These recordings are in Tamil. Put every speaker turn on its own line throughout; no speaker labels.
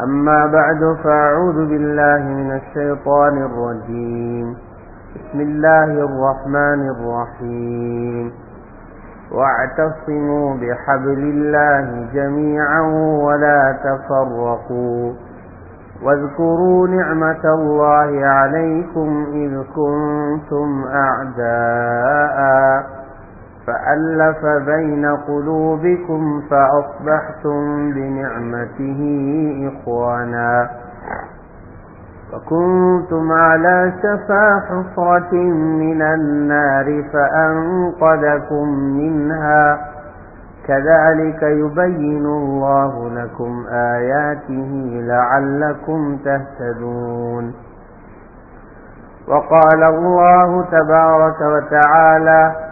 أما بعد فأعوذ بالله من الشيطان الرجيم. بسم الله الرحمن الرحيم. واعتصموا بحبل الله جميعا ولا تفرقوا. واذكروا نعمة الله عليكم إذ كنتم أعداء. فألف بين قلوبكم فأصبحتم بنعمته إخوانا. وكنتم على شفا حفرة من النار فأنقذكم منها. كذلك يبين الله لكم آياته لعلكم تهتدون. وقال الله تبارك وتعالى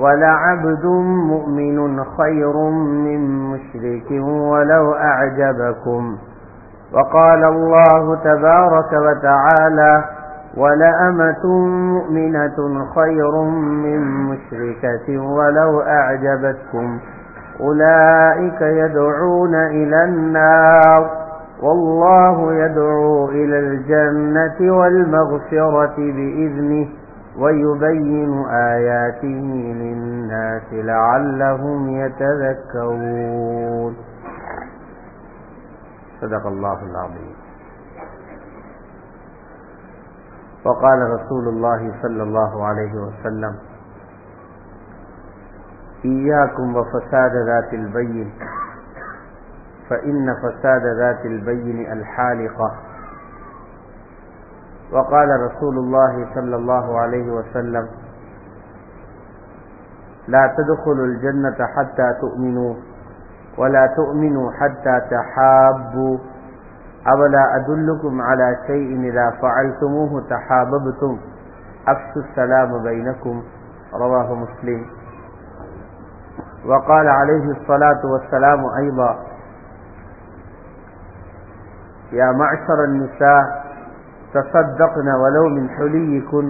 ولعبد مؤمن خير من مشرك ولو أعجبكم. وقال الله تبارك وتعالى ولأمة مؤمنة خير من مشركة ولو أعجبتكم. أولئك يدعون إلى النار. والله يدعو إلى الجنة والمغفرة بإذنه. ويبين آياته للناس لعلهم يتذكرون. صدق الله العظيم. وقال رسول الله صلى الله عليه وسلم إياكم وفساد ذات البين فإن فساد ذات البين الحالقة وقال رسول الله صلى الله عليه وسلم لا تدخلوا الجنة حتى تؤمنوا ولا تؤمنوا حتى تحابوا. أولا أدلكم على شيء إذا فعلتموه تحاببتم؟ أفشوا السلام بينكم رواه مسلم. وقال عليه الصلاة والسلام أيضا يا معشر النساء تصدقن ولو من حليكن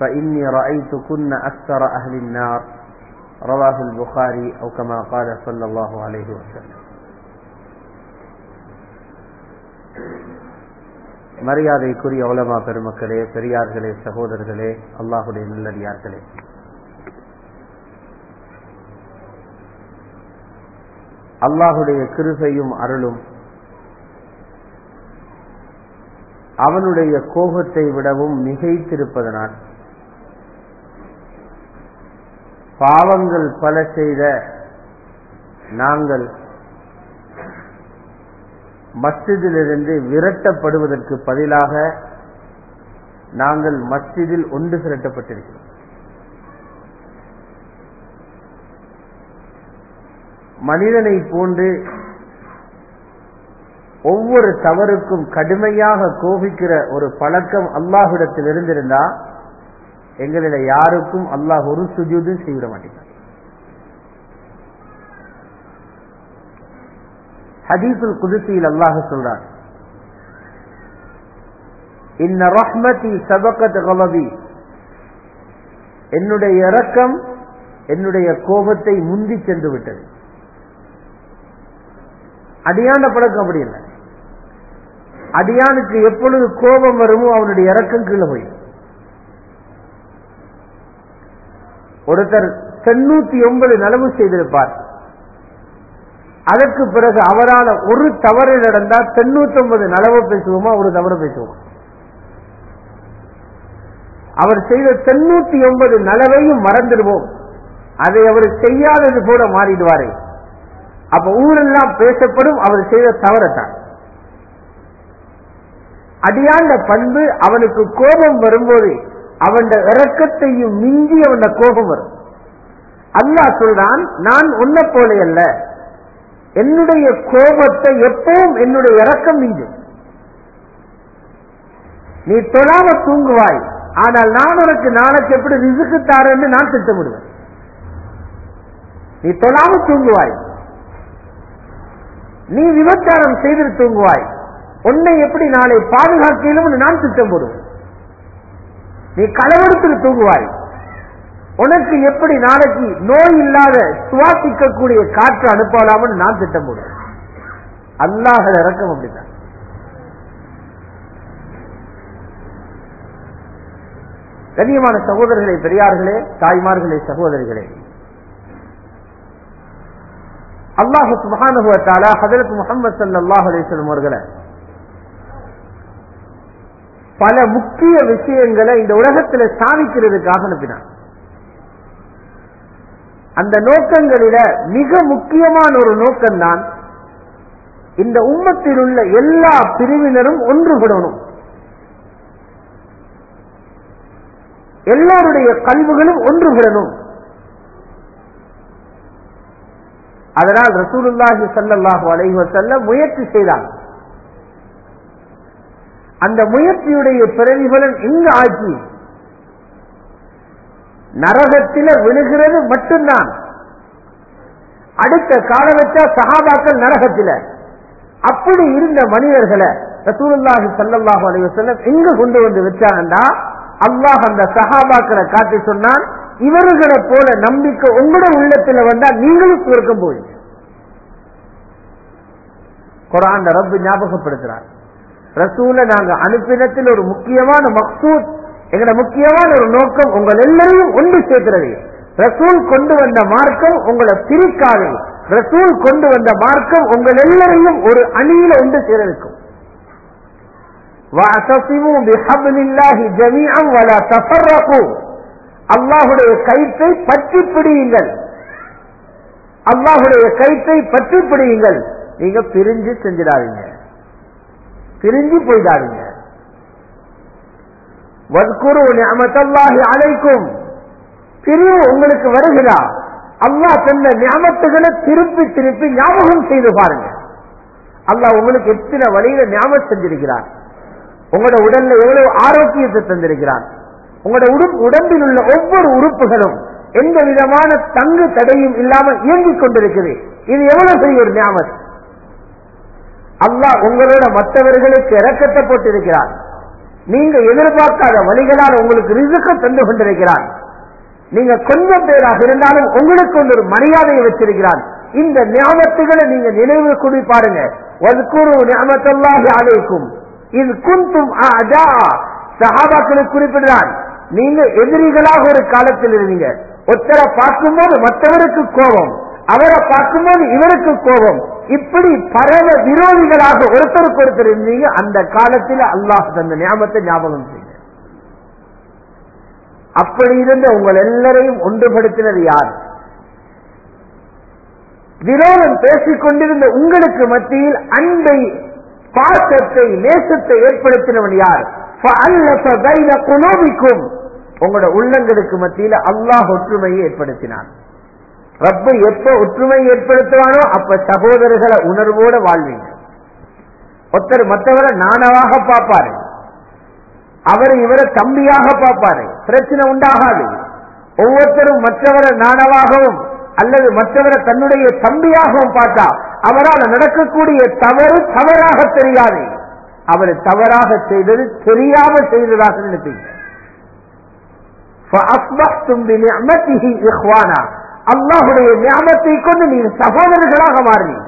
فإني رأيتكن أكثر أهل النار رواه البخاري أو كما قال صلى الله عليه وسلم மரியாதைக்குரிய உலமா பெருமக்களே பெரியார்களே சகோதரர்களே அல்லாஹுடைய நல்லடியார்களே அல்லாஹுடைய கிருபையும் அருளும் அவனுடைய கோபத்தை விடவும் மிகைத்திருப்பதனால். பாவங்கள் பல செய்த நாங்கள் மஸ்ஜிதிலிருந்து விரட்டப்படுவதற்கு பதிலாக நாங்கள் மஸ்ஜிதில் ஒன்று திரட்டப்பட்டிருக்கிறோம். மனிதனை போன்று ஒவ்வொரு தவறுக்கும் கடுமையாக கோபிக்கிற ஒரு பழக்கம் அல்லாஹிடத்தில் இருந்திருந்தா எங்களில யாருக்கும் அல்லாஹ் ஒரு சுஜூதும் செய்விட மாட்டேங்கிறார் ஹதீசுல் குதிசியில் அல்லாஹ் சொல்றார் இன்ன ரஹ்மதி சபக்கத் கலவி என்னுடைய இரக்கம் என்னுடைய கோபத்தை முந்தி சென்று விட்டது.
அடியாண்ட பழக்கம் அப்படி இல்லை. அடியானுக்கு எப்பொழுது கோபம் வருமோ அவனுடைய இறக்கம் கீழே போய். ஒருத்தர் தொண்ணூத்தி ஒன்பது நலவு செய்திருப்பார். அதற்கு பிறகு அவரால் ஒரு தவறு நடந்தால் தொண்ணூத்தி ஒன்பது நலவு பேசுவோமா? ஒரு தவறு பேசுவோம்? அவர் செய்த தொண்ணூத்தி ஒன்பது நலவையும் மறந்துடுவோம். அதை அவர் செய்யாதது போல மாறிடுவாரே. அப்ப ஊரெல்லாம் பேசப்படும் அவர் செய்த தவறத்தான் அடியாண்ட பண்பு அவனுக்கு கோபம் வரும்போது அவன் இறக்கத்தையும் மிஞ்சி அவன் கோபம் வரும். அல்லாஹ் சொல்றான் நான் உன்ன போல அல்ல. என்னுடைய கோபத்தை எப்பவும் என்னுடைய இறக்கம் மிஞ்சும் நீ தொழாம தூங்குவாய். ஆனால் நான் உனக்கு நாளைக்கு எப்படி ரிசுக்கு தாரன்னு நான் திட்டமிடுவேன். நீ தொழாம தூங்குவாய். நீ விபச்சாரம் செய்து தூங்குவாய். உன்னை எப்படி நாளை பாதுகாக்கலும் நான் திட்டம் போடுவேன். நீ களவெடுத்து தூங்குவாய். உனக்கு எப்படி நாளைக்கு நோய் இல்லாத சுவாசிக்கக்கூடிய காற்று அனுப்பலாமல் நான் திட்டம் போடுவேன். அல்லாஹ இறக்கம் அப்படித்தான். கண்ணியமான சகோதரர்களே பெரியார்களே தாய்மார்களே சகோதரிகளே. அல்லாஹு சுபானுவத்தாலா ஹதரத் முகமது சல்லாஹ் அலிஸ்லம் அவர்களை பல முக்கிய விஷயங்களை இந்த உலகத்தில் சாதிக்கிறதுக்காக அனுப்பினான். அந்த நோக்கங்களில மிக முக்கியமான ஒரு நோக்கம்தான் இந்த உம்மத்தில் உள்ள எல்லா பிரிவினரும் ஒன்றுபடணும். எல்லோருடைய கல்விகளும் ஒன்றுபடணும். அதனால் ரசூலுல்லாஹி சல்லாஹு அலைவசல்ல முயற்சி செய்தான். அந்த முயற்சியுடைய பிரதிபலன் இங்கு ஆட்சி நரகத்தில விழுகிறது மட்டும்தான். அடுத்த கால வச்சா சகாபாக்கள் நரகத்தில. அப்படி இருந்த மனிதர்களை ரசூலுல்லாஹி சல்லாஹு அலைஹி வஸல்லம் எங்க கொண்டு வந்து வச்சாங்கன்னா அல்லாஹ் அந்த சஹாபாக்களை காட்டி சொன்னான் இவர்களை போல நம்பிக்கை உங்களோட உள்ளத்துல வந்தா நீங்களும் சுருக்கம் போய் குரான் ரப்பு ஞாபகப்படுத்துறாங்க ரசூல நாங்க அனுப்பினத்தில் ஒரு முக்கியமான மக்சூத் எங்கட முக்கியமான ஒரு நோக்கம் உங்கள் எல்லாரையும் ஒன்று சேர்க்கிறது. ரசூல் கொண்டு வந்த மார்க்கம் உங்களை பிரிக்காது. ரசூல் கொண்டு வந்த மார்க்கம் உங்கள் எல்லாரையும் ஒரு அணியில ஒன்று சேர அல்லாஹுடைய கயிற்றை பற்றி பிடியுங்கள். அல்லாஹுடைய கயிற்றை பற்றி பிடியுங்கள். நீங்க பிரிஞ்சு செஞ்சிடாதீங்க. பிரிஞ்சு போயிடாதீங்க. வத்குரு நியமத்தல்லாஹி அழைக்கும் பிரிவு உங்களுக்கு வருகிறா. அல்லாஹ் சொன்ன ஞாபகத்துகளை திருப்பி திருப்பி ஞாபகம் செய்து பாருங்க. அல்லாஹ் உங்களுக்கு எத்தனை வழியில ஞாபகம் செஞ்சிருக்கிறார். உங்களோட உடல்ல எவ்வளவு ஆரோக்கியத்தை தந்திருக்கிறார். உங்களோட உடம்பில் உள்ள ஒவ்வொரு உறுப்புகளும் எந்த விதமான தங்கு தடையும் இல்லாமல் இயங்கிக் கொண்டிருக்குது. இது எவ்வளவு பெரிய ஒரு ஞாபகம் அல்லாஹ் உங்களோட மற்றவர்களுக்கு இறக்கத்தை போட்டிருக்கிறார். நீங்க எதிர்பார்க்காத வழிகளால் உங்களுக்கு ரிசுக்க தந்து கொண்டிருக்கிறார். நீங்க கொஞ்சம் பேராக இருந்தாலும் உங்களுக்கு ஒரு மரியாதையை வச்சிருக்கிறான் இந்த ஞாபகத்துகளை நீங்க நினைவு கூடி பாருங்க. ஒதுக்குரு ஞாபகத்தல்லாஹி அழைக்கும் இது குந்தும் சஹாபாக்களுக்கு குறிப்பிடுறான் நீங்க எதிரிகளாக ஒரு காலத்தில் இருந்தீங்க. ஒருத்தரை பார்க்கும்போது மற்றவருக்கு கோபம். அவரை பார்க்கும்போது இவருக்கு கோபம். இப்படி பரவ விரோதிகளாக ஒருத்தருக்கு ஒருத்தர் இருந்தீங்க அந்த காலத்தில் அல்லாஹ் தந்த ஞாபகத்தை ஞாபகம் செய்ய அப்படி இருந்த உங்கள் எல்லாரையும் ஒன்றுபடுத்தினது யார்? விரோதம் பேசிக் கொண்டிருந்த உங்களுக்கு மத்தியில் அன்பை பாசத்தை நேசத்தை ஏற்படுத்தினவன் யார்? உங்களோட உள்ளங்களுக்கு மத்தியில் அல்லாஹ் ஒற்றுமையை ஏற்படுத்தினான் ரப்ப எப்ப ஒற்றுமை ஏற்படுத்துவானோ அப்ப சகோதரர்களை உணர்வோட வாழ்வீங்க. ஒருத்தர் மற்றவரை நானவாக பார்ப்பாரு. அவர் இவரை தம்பியாக பார்ப்பாரு. பிரச்சனை உண்டாகாது. ஒவ்வொருத்தரும் மற்றவரை நானவாகவும் அல்லது மற்றவரை தன்னுடைய தம்பியாகவும் பார்த்தா அவரால் நடக்கக்கூடிய தவறு தவறாக தெரியாது. அவர் தவறாக செய்தது தெரியாம செய்ததாக நினைப்பீங்க. அல்லாஹுடைய ஞாபகத்தை கொண்டு நீங்கள் சகோதரர்களாக மாறினீங்க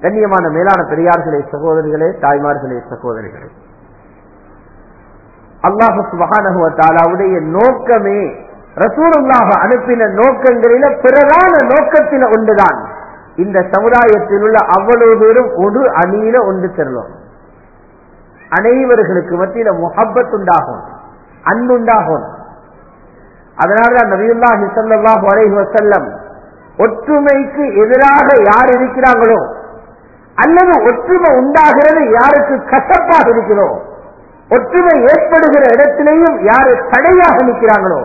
கண்ணியமான மேலான பெரியார்களே சகோதரிகளே தாய்மார்களே சகோதரிகளே. அல்லாஹு சுபகானுடைய நோக்கமே ரசூலுல்லாக அனுப்பின நோக்கங்களில பிறரான நோக்கத்தில ஒன்றுதான். இந்த சமுதாயத்தில் உள்ள அவ்வளவு பேரும் ஒரு அணியில ஒன்று செல்லும் அனைவர்களுக்கு மத்தியில முகப்பத் உண்டாகும் அன்புண்டாகும் அதனாலதான் நபியுல்லா ஹிசல்லா அலைஹி வசல்லம் ஒற்றுமைக்கு எதிராக யார் இருக்கிறாங்களோ அல்லது ஒற்றுமை உண்டாகிறது யாருக்கு கசப்பாக இருக்கிறோ ஒற்றுமை ஏற்படுகிற இடத்திலேயும் யாரு தடையாக நிற்கிறாங்களோ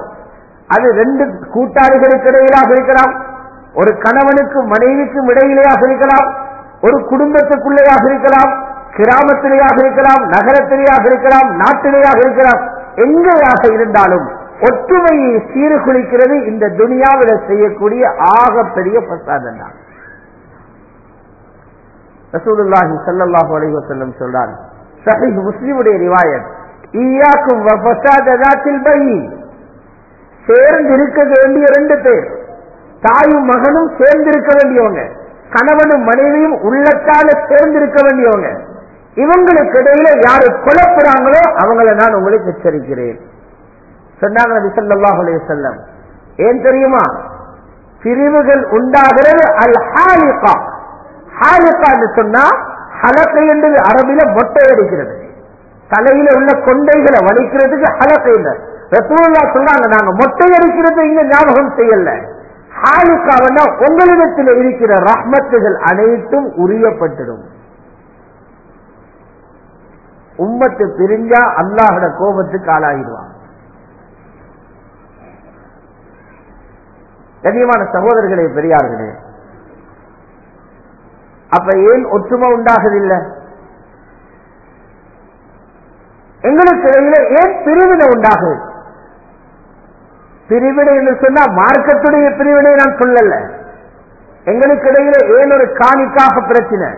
அது ரெண்டு கூட்டாளிகளுக்கு இடையிலாக இருக்கலாம் ஒரு கணவனுக்கும் மனைவிக்கும் இடையிலேயாக இருக்கலாம் ஒரு குடும்பத்துக்குள்ளேயாக இருக்கலாம் கிராமத்திலேயாக இருக்கலாம் நகரத்திலேயாக இருக்கலாம் நாட்டிலேயாக இருக்கலாம் எங்கேயாக இருந்தாலும் ஒற்றுமையை சீர்குலைக்கிறது. இந்த துனியாவில் செய்யக்கூடிய ஆகப்பெரிய பிரசாதம் தான் ரசூலுல்லாஹி சல்லாஹு அலைஹி வஸல்லம் சொல்றார். சஹீஹ் முஸ்லிமுடைய ரிவாயத். ஈயாக்கும் வஃபஸாததாத்தில் பையின். சேர்ந்து இருக்க வேண்டிய ரெண்டு பேர். தாயும் மகனும் சேர்ந்து இருக்க வேண்டியவங்க. கணவனும் மனைவியும் உள்ளத்தால சேர்ந்து இருக்க வேண்டியவங்க. இவங்களுக்கு இடையில யாரு குழப்புறாங்களோ அவங்கள நான் உங்களுக்கு எச்சரிக்கிறேன். சொன்னாங்க நபி சொல்லாஹ் அலைஹி ஏன் தெரியுமா? பிரிவுகள் உண்டாகிறது அல் ஹாலிகா ஹாலிகா என்று சொன்னா ஹலக்கை என்று அரபில மொட்டை அடிக்கிறது. தலையில உள்ள கொண்டைகளை வலிக்கிறதுக்கு ஹலக்கை ரசூல்லா சொல்றாங்க நாங்க மொட்டை அடிக்கிறது இங்க ஞாபகம் செய்யல. ஹாலிகாவனா உங்களிடத்தில் இருக்கிற ரஹ்மத்துகள் அனைத்தும் உரியப்பட்டிடும். உம்மத்து பிரிஞ்சா அல்லாஹோட கோபத்துக்கு ஆளாகிடுவாங்க கண்ணியமான சகோதரர்களே பெரியார்களே. அப்ப ஏன் ஒற்றுமை உண்டாகவில்லை? எங்களுக்கு இடையில ஏன் பிரிவினை உண்டாகுது பிரிவினை என்று சொன்னா மார்க்கத்துடைய பிரிவினை நான் சொல்லல. எங்களுக்கு இடையில ஏன் ஒரு காணிக்காக பிரச்சனை?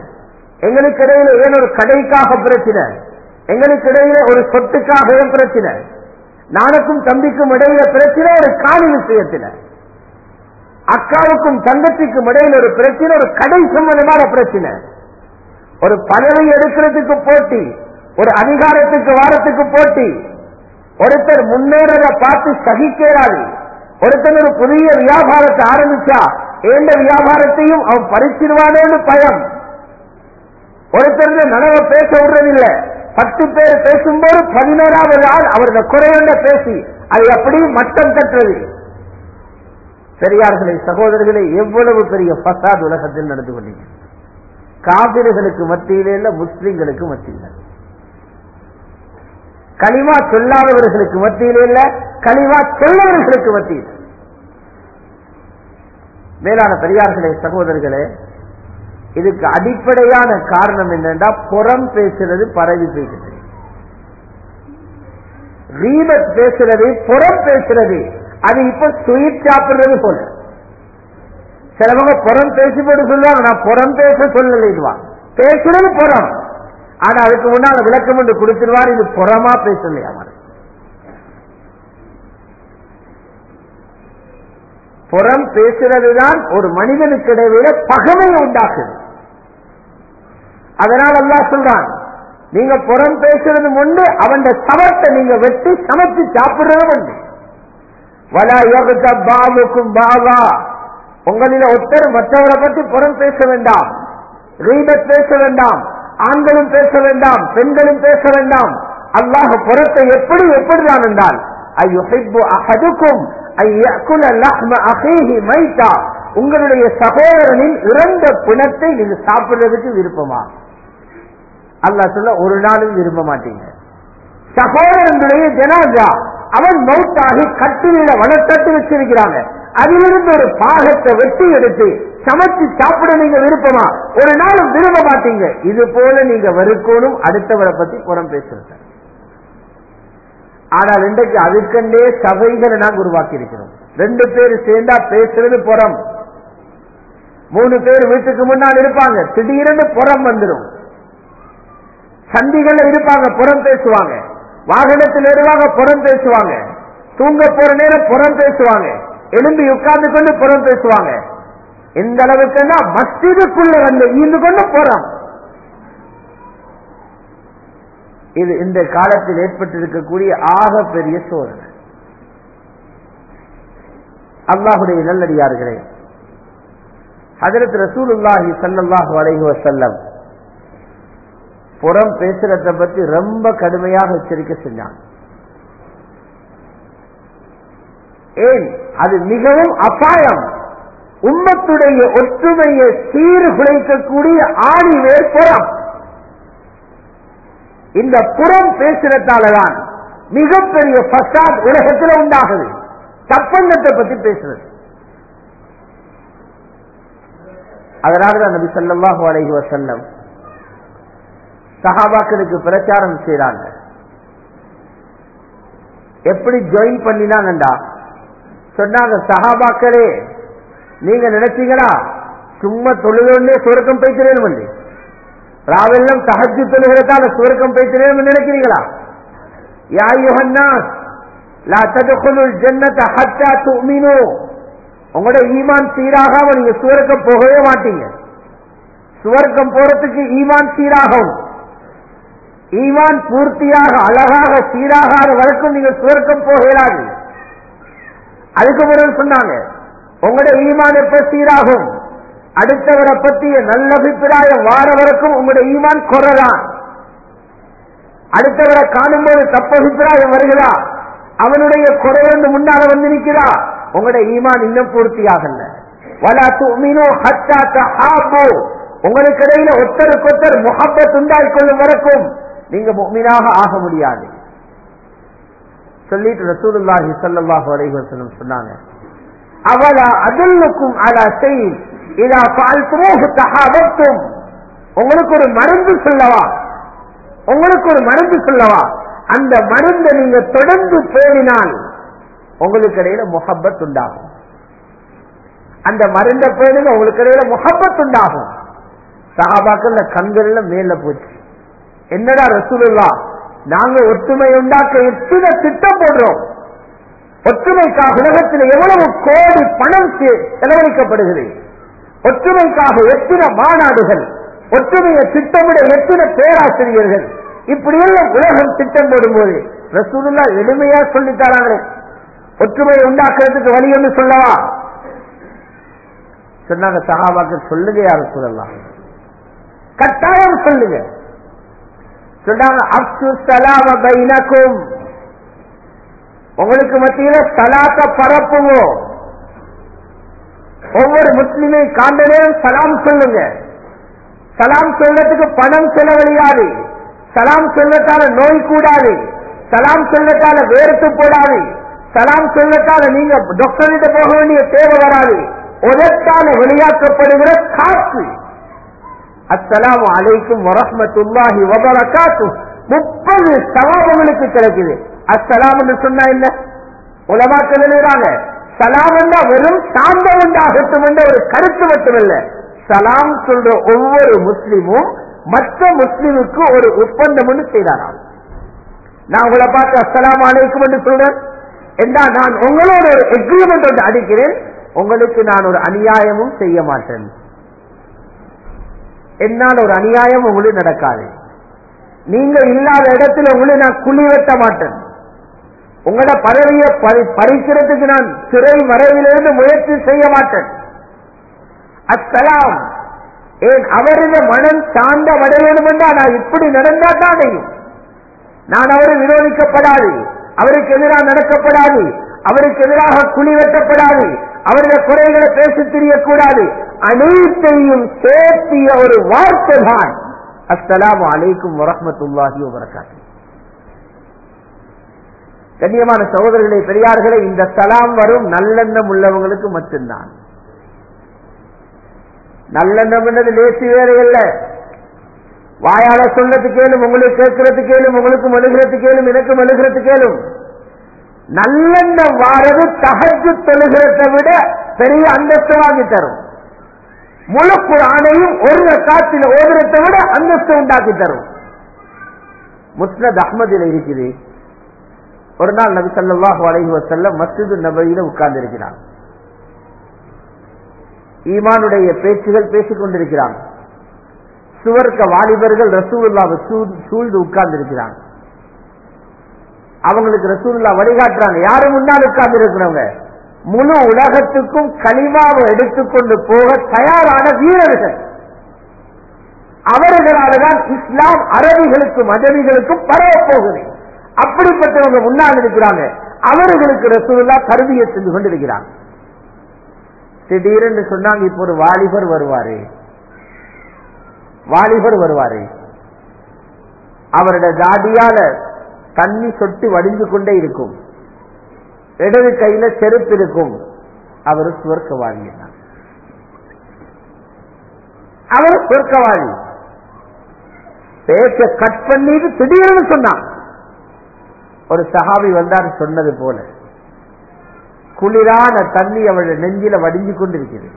எங்களுக்கு இடையில ஏன் ஒரு கடைக்காக பிரச்சனை? எங்களுக்கு இடையில ஒரு சொத்துக்காக ஏன் பிரச்சனை? நானுக்கும் தம்பிக்கும் இடையில பிரச்சனை ஒரு காணி விஷயத்தினர் அக்காவுக்கும் தங்கத்திற்கும் இடையில ஒரு பிரச்சனை ஒரு கடை சம்பந்தமான பிரச்சனை. ஒரு பதவி எடுக்கிறதுக்கு போட்டி ஒரு அதிகாரத்துக்கு வாரத்துக்கு போட்டி. ஒருத்தர் முன்னேறத பார்த்து சகிக்கிறாரு ஒருத்தர் ஒரு புதிய வியாபாரத்தை ஆரம்பிச்சா எந்த வியாபாரத்தையும் அவன் பறிச்சிருவானேன்னு பயம். ஒருத்தர் நனவை பேச விடுறதில்லை. பத்து பேர் பேசும்போது பதினோராவது ஆள் அவரது குறைவண்ட பேசி அது எப்படி மட்டம் தட்டுறது. பெரியார்களை சகோதரர்களை எவ்வளவு பெரிய பசாத் உலகத்தில் நடந்து கொண்டீங்க? காவிர்களுக்கு மத்தியிலே இல்ல முஸ்லிம்களுக்கு மத்தியில். களிமா சொல்லாதவர்களுக்கு மத்தியிலே இல்ல களிமா சொல்லவர்களுக்கு மத்தியில். மேலான பெரியார்களே சகோதரர்களே இதுக்கு அடிப்படையான காரணம் என்னன்னா புறம் பேசுறது பரவி பேசுறது. ரீபத் பேசுறது புறம் பேசுறது. அது இப்ப ஸ்வீட் சாப்பிடுறது போல சிலவங்க புறம் பேசி போட்டு சொல்லுவாங்க நான் புறம் பேச சொல்லலைவா பேசுறது புறம். ஆனா அதுக்கு முன்னால் விளக்கம் என்று கொடுத்துருவார் இது புறமா பேசலையா புறம் பேசுறதுதான் ஒரு மனிதனுக்கு இடையில பகமையை உண்டாக்குது. அதனால் அல்லா சொல்றான் நீங்க புறம் பேசுறது உண்டு அவன் சவத்தை நீங்க வெட்டி சமைச்சு சாப்பிடுறதும் உண்டு. உங்களில ஒருத்தர் மற்றவரை பற்றி புறம் பேச வேண்டாம். ரீபத் பேச வேண்டாம். ஆண்களும் பேச வேண்டாம். பெண்களும் பேச வேண்டாம். அல்லாஹ் புறத்தை எப்படி எப்படிதான் என்றால் ஐயோ உங்களுடைய சகோதரனின் இறந்த பிணத்தை நீங்க சாப்பிடுறதுக்கு விருப்பமா? அல்லாஹ் சொல்ல ஒரு நாளும் விரும்ப மாட்டீங்க. சகோதரனுடைய ஜனாஜா அவன் மௌத்தாகி கட்டில வளர்த்தட்டு வச்சிருக்கிறாங்க. அதிலிருந்து ஒரு பாகத்தை வெட்டி எடுத்து சமைச்சு சாப்பிட நீங்க விருப்பமா? ஒரு நாளும் விரும்ப மாட்டீங்க. இது போல நீங்க வெறுக்கணும். அடுத்தவரை பத்தி புறம் பேசுறது ஆனால் இன்றைக்கு அதுக்கண்டே சபைகளை நாங்கள் உருவாக்கி இருக்கிறோம் ரெண்டு பேர் சேர்ந்தா பேசுறது புறம். மூணு பேர் வீட்டுக்கு முன்னால் இருப்பாங்க. திடீரென்று புறம் வந்துடும். சந்திகள் இருப்பாங்க புறம் பேசுவாங்க. வாகனத்தில் ஏறுவாங்க புறம் பேசுவாங்க. தூங்க போற நேரம் புறம் பேசுவாங்க. எலும்பி உட்கார்ந்து கொண்டு புறம் பேசுவாங்க. எந்த அளவுக்குன்னா மஸ்ஜிதுக்குள்ள வந்து ஈந்து கொண்டு போறாங்க இது இந்த காலத்தில் ஏற்பட்டிருக்கக்கூடிய ஆக பெரிய சோதனை அல்லாஹுடைய நல்லடியார்களே ஹதரத் ரசூலுல்லாஹி சல்லாஹு அலைஹி வசல்லம் புறம் பேசுறத பத்தி ரொம்ப கடுமையாக எச்சரிக்கை செஞ்சாங்க ஏன்? அது மிகவும் அபாயம். உம்மத்துடைய ஒற்றுமையை சீர்குலைக்கக்கூடிய ஆணி வேற்புறம் இந்த புறம் பேசுறதாலதான் மிகப்பெரிய பசாத் உலகத்தில் உண்டாகுது. தப்பந்தத்தை பத்தி பேசுறது. அதனாலதான் நபி ஸல்லல்லாஹு அலைஹி செல்லம் சஹாபாக்களுக்கு பிரச்சாரம் செய்றாங்க எப்படி ஜாயின் பண்ணினாங்கண்டா? சொன்னாங்க சஹாபாக்களே நீங்க நினைச்சீங்களா? சும்மா தொழுதோடனே சுவர்க்கம் போய்த்திரேன் ராவெல்லாம் தஹஜ்ஜு தொழுகிறதால சுவர்க்கம் பேசுறேன் நினைக்கிறீங்களா? உங்களோட ஈமான் சீராகாம நீங்க சுவர்க்கம் போகவே மாட்டீங்க. சுவர்க்கம் போறதுக்கு ஈமான் சீராகும் ஈமான் பூர்த்தியாக அழகாக சீராகாத வரைக்கும் நீங்க சுவர்க்கம் போகிறாது அதுக்கு பிறகு சொன்னாங்க உங்களுடைய ஈமான் எப்ப சீராகும்? அடுத்தவரை பற்றிய நல்ல அபிப்பிராயம் வார வரைக்கும் உங்களுடைய ஈமான் குறதான். அடுத்தவரை காணும்போது தப்பு அபிப்பிராயம் வருகிறா அவனுடைய குறை வந்து முன்னால வந்து நிற்கிறா உங்களோட ஈமான் இன்னும் பூர்த்தியாகல. வலா துமினு ஹத்தா உங்களுக்கு இடையில ஒத்தருக்கொத்தர் முகப்பத் உண்டாய் கொள்ளும் வரைக்கும் நீங்க முக்மீனாக ஆக முடியாது. சொல்லிட்டு ரசூலுல்லாஹி சல்லாஹு அலைவசனம் சொன்னாங்க. அவளா அதுல்லுக்கும் அலா செய் இதா ஃபால்துமூஹு உங்களுக்கு ஒரு மருந்து சொல்லவா? உங்களுக்கு ஒரு மருந்து சொல்லவா? அந்த மருந்தை நீங்க தொடர்ந்து பேணினால் உங்களுக்கு இடையில முகப்பத் உண்டாகும். அந்த மருந்தை பேணுங்க உங்களுக்கு இடையில முகப்பத் உண்டாகும். சகாபாக்கள் கண்கள்ல மேல போச்சு. என்னடா ரசூலுல்லா நாங்க ஒற்றுமை உண்டாக்க எத்தனை திட்டம் போடுறோம்? ஒற்றுமைக்காக உலகத்தில் எவ்வளவு கோடி பணம் செலவழிக்கப்படுகிறது? ஒற்றுமைக்காக எத்தனை மாநாடுகள்? ஒற்றுமையை திட்டமிட எத்தனை பேராசிரியர்கள்? இப்படியெல்லாம் உலகம் திட்டம் போடும்போது ரசூலுல்லா எளிமையா சொல்லித்தாராங்களே ஒற்றுமையை உண்டாக்குறதுக்கு வழி என்று சொல்லவா? சொன்னாங்க சகாபாக்கள் சொல்லுங்க யாரும் சொல்லலாம் கட்டாயம் சொல்லுங்க. சொல்றாங்க அப்து சலாம பைனக்கும். உங்களுக்கு மத்தியில சலாத்த பரப்புவோம். ஒவ்வொரு முஸ்லிமை காண்ட நேரம் சலாம் சொல்லுங்க. சலாம் சொல்றதுக்கு பணம் செலவழியாது. சலாம் சொல்லத்தால நோய் கூடாது. சலாம் சொல்லத்தால வேர்த்து போடாது. சலாம் சொல்லத்தால நீங்க டாக்டர்கிட்ட போக வேண்டிய தேவை வராது. உதத்தால வெளியாக்கப்படுகிற காற்று. அஸ்லாம் அலைக்கும் வரஹ்மத்துல்லாஹி வபரகாத்து முப்பது சவாபங்களுக்கு கிடைக்குது. அஸ்ஸலாம் என்று சொன்னா என்ன? உலமாக்கள் எழுதுறாங்க. சலாம் என்றா வெறும் சாந்தம் உண்டாகட்டும் என்ற ஒரு கருத்து மட்டுமல்ல. சலாம் சொல்ற ஒவ்வொரு முஸ்லிமும் மற்ற முஸ்லீமுக்கு ஒரு ஒப்பந்தம் செய்தாராம். நான் உங்களை பார்த்து அஸ்லாம் அலைக்கும் என்று சொல்றேன். என்றா நான் உங்களோட ஒரு எக்ரிமெண்ட் ஒன்று அடிக்கிறேன். உங்களுக்கு நான் ஒரு அநியாயமும் செய்ய மாட்டேன். என்னால் ஒரு அநியாயம் உங்களுக்கு நடக்காது. நீங்க இல்லாத இடத்துல உங்களை நான் குழி வெட்ட மாட்டேன். உங்களோட பதவியை பறி- பறிக்கிறதுக்கு நான் சிறை மறைவிலிருந்து முயற்சி செய்ய மாட்டேன். அஸ்ஸலாம் ஏன் அவரது மனம் சார்ந்த வடையணும் என்றால் நான் இப்படி நடந்தா தான் அடையும். நான் அவரை விரோதிக்கப்படாது. அவருக்கு எதிராக நடக்கப்படாது. அவருக்கு எதிராக குழி வெட்டப்படாது. அவருடைய குறைகளை பேசி தெரியக்கூடாது. அனைத்தையும் சேர்த்திய ஒரு வார்த்தை தான் அஸ்லாம் அலைக்கும் வரஹ்மத்துல்லாஹி வபரகாத்து. கண்ணியமான சகோதரர்களே பெரியார்களே இந்த சலாம் வரும் நல்லெண்ணம் உள்ளவங்களுக்கு மட்டும்தான். நல்லெண்ணம் என்றது லேசி வேறு இல்லை. வாயால சொன்னது கேளும் உங்களுக்கு கேட்கறது கேளும் உங்களுக்கு மெழுகிறது கேளும் எனக்கு மெழுகிறது கேளும். நல்லெண்ணம் வாரது தகஜு தொழுகிறத விட பெரிய அந்தஸ்து வாங்கி தரும். முழு குரானையும் ஒரு காத்தில் ஓதுறதை விட அந்தஸ்து உண்டாக்கி தரும். முஸ்லத் அஹ்மதில் இருக்குது ஒரு நாள் நபி ஸல்லல்லாஹு அலைஹி வசல்ல மஸ்ஜிது நபையில உட்கார்ந்து இருக்கிறான் ஈமானுடைய பேச்சுகள் பேசிக் கொண்டிருக்கிறான் சுவர்க்க வாலிபர்கள் ரசூலுல்லாவை சூழ்ந்து உட்கார்ந்து இருக்கிறான் அவங்களுக்கு ரசூல்லா வழிகாட்டுறாங்க. யாரும் முன்னால் உட்கார்ந்து இருக்கிறவங்க? முழு உலகத்துக்கும் களிமாவை எடுத்துக்கொண்டு போக தயாரான வீரர்கள். அவர்களால்தான் இஸ்லாம் அரபிகளுக்கும் அஜமிகளுக்கும் பரவ போகுது அப்படிப்பட்டவங்க முன்னால் இருக்கிறாங்க. அவர்களுக்கு ரசூல்லா கருவியை செஞ்சு கொண்டிருக்கிறாங்க திடீரென்று சொன்னாங்க இப்போ ஒரு வாலிபர் வருவாரு. வாலிபர் வருவாரு. அவருடைய தாடியால தண்ணி சொட்டு வடிஞ்சு கொண்டே இருக்கும். இடது கையில செருப்பு இருக்கும். அவர் சுவர்க்கவாதி. அவர் சுவர்க்கவாதி. பேச்ச கட் பண்ணிட்டு திடீர்னு சொன்னான். ஒரு சகாவி வந்தார் சொன்னது போல. குளிரான தண்ணி அவள் நெஞ்சில வடிஞ்சு கொண்டிருக்கிறது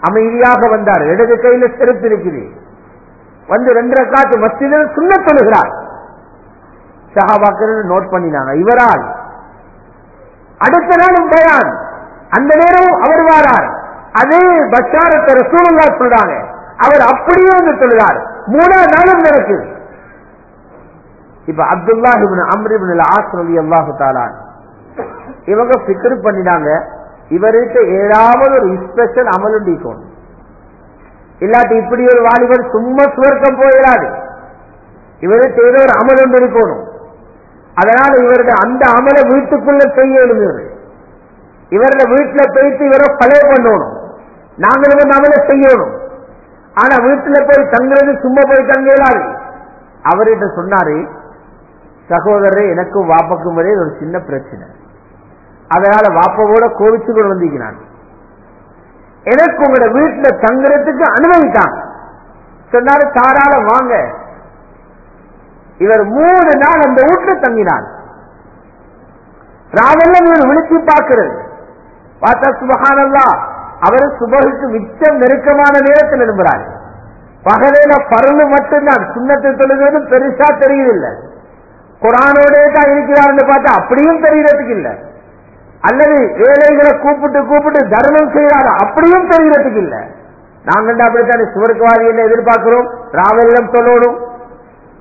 அமைதியாக வந்தார். இடது கையில செருப்பு இருக்குது. வந்து ரெண்டரை காத்து மத்தியில் சுண்ண சொல்லுகிறார் சகாபாக்கள் நோட் பண்ணினாங்க. இவரால். அடுத்த நாளும் பயான். அந்த நேரம் அவர் வாரார். அதே பஷாரத்தை ரசூலுல்லா சொல்றாங்க. அவர் அப்படியே வந்து சொல்றார். மூணாவது நாளும் நடக்குது இப்ப அப்துல்லா அம்ரிபின் ஆசிரதி அல்லாஹு தாலான் இவங்க பிக்கர் பண்ணினாங்க. இவருக்கு ஏதாவது ஒரு ஸ்பெஷல் அமலுண்டிக்கும் இல்லாட்டி இப்படி ஒரு வாலிபர் சும்மா சுவர்க்கம் போயிடாது இவருக்கு ஏதோ ஒரு அமல் ஒன்று இருக்கணும். அதனால இவருடைய அந்த அமலை வீட்டுக்குள்ள செய்ய எழுதுறது இவருடைய வீட்டுல போயிட்டு இவரை பழைய பண்ணணும். நாங்களும் அந்த அமலை செய்யணும். ஆனா வீட்டுல போய் தங்குறது சும்மா போய் தங்கலாது அவர்கிட்ட சொன்னாரு? சகோதரர் எனக்கும் வாப்பக்கும் வரே ஒரு சின்ன பிரச்சனை. அதனால வாப்பவோட கோவிச்சு கொண்டு வந்திருக்கிறான். எனக்கு உங்களோட வீட்டுல தங்குறதுக்கு அனுமதித்தான். சொன்னாரு தாராளம் வாங்க. இவர் மூணு நாள் அந்த வீட்டுல தங்கினார். ராவெல்லாம் இவர் விழிச்சு பார்க்கிறது. பார்த்தா சுபகானல்லா அவர் சுபகுக்கு மிச்சம் நெருக்கமான நேரத்தில் எழும்புறார். பகலையில பருளு மட்டும்தான் சுண்ணத்தை தொழுகிறது பெருசா தெரியவில்லை குரானோடே தான் இருக்கிறார்னு பார்த்தா அப்படியும் தெரியறதுக்கு இல்லை. அல்லது ஏழைகளை கூப்பிட்டு கூப்பிட்டு தர்மம் செய்யறாரு அப்படியும் தெரியறதுக்கு இல்லை. நாங்கள் அப்படித்தானே சுவர்க்கவாதி என்ன எதிர்பார்க்கிறோம்? ராவெல்லாம் சொல்லணும்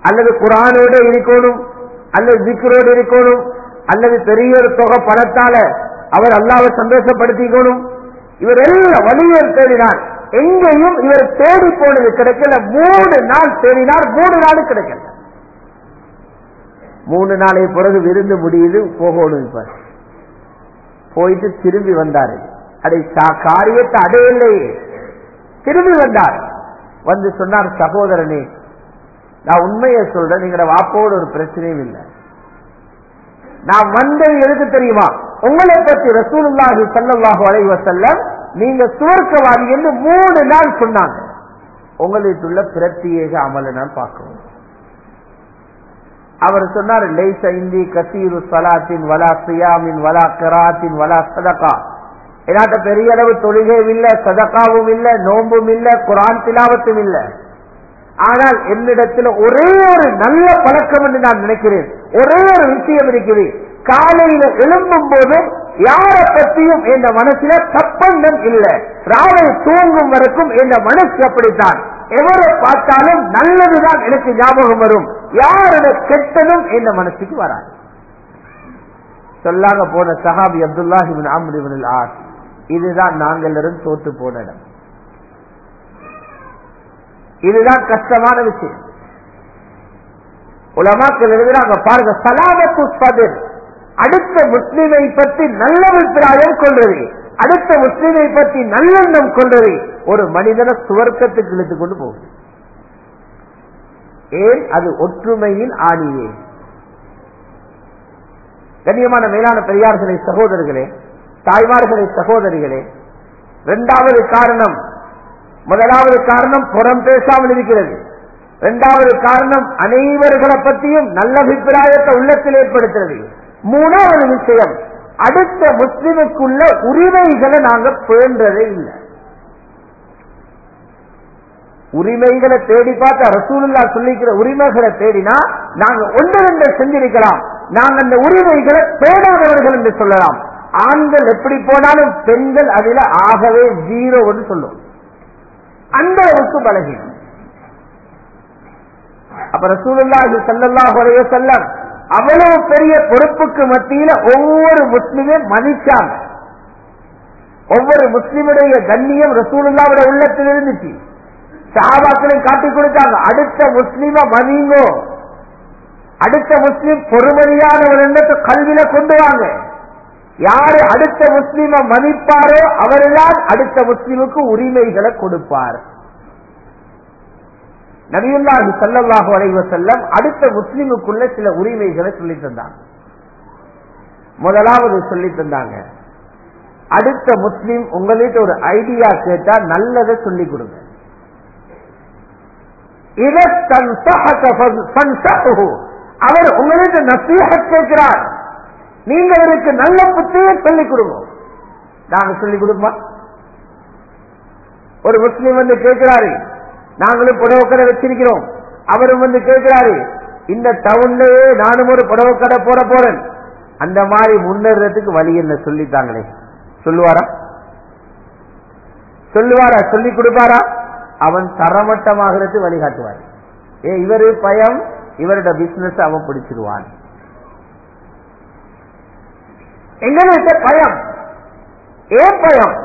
அல்லது குரானோட இருக்கணும் அல்லது ஜிக்கரோடு இருக்கணும் அல்லது பெரிய ஒரு தொகை பணத்தால அவர் அல்லாவை சந்தோஷப்படுத்திக்கணும். இவர் எல்லாம் வழியில் தேடினார். எங்கேயும் இவர் தேடி போனது கிடைக்கல. மூணு நாள் தேடினார் மூணு நாள் கிடைக்கல. மூணு நாளை பிறகு விருந்து முடியுது போகணும் இப்ப. போயிட்டு திரும்பி வந்தாரு. அடை காரியத்தை அடையலையே. திரும்பி வந்தார். வந்து சொன்னார் சகோதரனே நான் உண்மையை சொல்றேன் நீங்க வாப்போடு ஒரு பிரச்சனையும் இல்லை. நான் வந்தது எதுக்கு தெரியுமா? உங்களை பற்றி ரசூலுல்லாஹி சல்லாஹு அலைவ செல்லம் நீங்க சுவர்க்கவாதி என்று மூணு நாள் சொன்னாங்க. உங்களுக்கு உள்ள பிரத்யேக அமலை நான் பார்க்கணும். அவர் சொன்னார் லைச இந்தி கசீரு சலாத்தின் வலா சியாமின் வலா கராத்தின் வலா சதகா. என்னாட்ட பெரிய அளவு தொழுகையும் இல்ல சதகாவும் இல்ல நோம்பும் இல்ல குரான் திலாவத்தும் இல்லை. ஆனால் என்னிடத்தில் ஒரே ஒரு நல்ல பழக்கம் என்று நான் நினைக்கிறேன். ஒரே ஒரு விஷயம் இருக்குது. காலையில எழும்பும் போது யார பற்றியும் என் மனசுல தப்பண்டம் இல்ல. ராவை தூங்கும் வரைக்கும் என் மனசு அப்படித்தான். எவரை பார்த்தாலும் நல்லதுதான் எனக்கு ஞாபகம் வரும். யாரோட கெட்டதும் என் மனசுக்கு வராது. சொல்லாக போன சஹாபி அப்துல்லாஹிபின் அம்ரிபின் ஆர் இதுதான் நாங்கள் இருந்து தோத்து போன இடம். இதுதான் கஷ்டமான விஷயம். உலமாக்கள் எழுதுறாங்க பாருங்க சலாமத்து பதில் அடுத்த முஸ்லிமை பற்றி நல்ல அபிப்பிராயம் கொள்றது அடுத்த முஸ்லிமை பற்றி நல்லெண்ணம் கொள்றது ஒரு மனிதனை சுவர்க்கத்துக்கு இழுத்துக் கொண்டு போகும். ஏன்? அது ஒற்றுமையின் ஆணியே கண்ணியமான மேலான பெரியார்களே சகோதரர்களே தாய்மார்களே சகோதரிகளே இரண்டாவது காரணம் முதலாவது காரணம் புறம் பேசாமல் இருக்கிறது. இரண்டாவது காரணம் அனைவர்களை பற்றியும் நல்ல அபிப்பிராயத்தை உள்ளத்தில் ஏற்படுத்துறது. மூணாவது விஷயம் அடுத்த முஸ்லிமுக்குள்ள உரிமைகளை நாங்க பேண்டதே இல்லை. உரிமைகளை தேடி பார்த்து ரசூலுல்லா சொல்லிக்கிற உரிமைகளை தேடினா நாங்க ஒன்று ரெண்டு செஞ்சிருக்கலாம். நாங்க அந்த உரிமைகளை பேடாதவர்கள் என்று சொல்லலாம். ஆண்கள் எப்படி போனாலும் பெண்கள் அதுல ஆகவே ஜீரோ ஜீரோன்னு சொல்லும். அந்த அளவுக்கு பலகீனம் அப்ப ரசூலுல்லாஹி ஸல்லல்லாஹு அலைஹி வஸல்லம் அவ்வளவு பெரிய பொறுப்புக்கு மத்தியில ஒவ்வொரு முஸ்லிமையும் மதிச்சாங்க. ஒவ்வொரு முஸ்லிமுடைய கண்ணியம் ரசூலுல்லாவோட உள்ளத்தில் இருந்துச்சு. சஹாபாக்களையும் காட்டி கொடுத்தாங்க அடுத்த முஸ்லீம மதிங்கோ அடுத்த முஸ்லீம் பொறுமதியானவர் எண்ணத்தை கல்வியில கொண்டு வாங்க. யாரு அடுத்த முஸ்லிம மதிப்பாரோ அவர்தான் அடுத்த முஸ்லிமுக்கு உரிமைகளை கொடுப்பார். நபியுல்லாஹி சல்லாஹு அலைவ செல்லம் அடுத்த முஸ்லிமுக்குள்ள சில உரிமைகளை சொல்லி தந்தாங்க. முதலாவது சொல்லி தந்தாங்க. அடுத்த முஸ்லிம் உங்கள்கிட்ட ஒரு ஐடியா கேட்டா நல்லதை சொல்லி கொடுங்க. இதை அவர் உங்கள்கிட்ட நசீக கேட்கிறார். நீங்க அவருக்கு நல்ல புத்தியை சொல்லிக் கொடுங்க. நாங்க சொல்லிக் கொடுப்போம்? ஒரு முஸ்லீம் வந்து கேட்கிறாரு நாங்களும் புடவக்கடை வச்சிருக்கிறோம். அவரும் வந்து கேட்கிறாரு இந்த டவுன்லயே நானும் ஒரு புடவக்கடை போட போறேன். அந்த மாதிரி முன்னேறதுக்கு வழி என்ன சொல்லித்தாங்களே சொல்லுவாரா? சொல்லுவாரா? சொல்லி கொடுப்பாரா? அவன் தரமட்டமாகிறது வழிகாட்டுவார். ஏ இவரு பயம் இவரோட பிசினஸ் அவன் பிடிச்சிருவான். எங்களுக்கு பயம். ஏன் பயம்?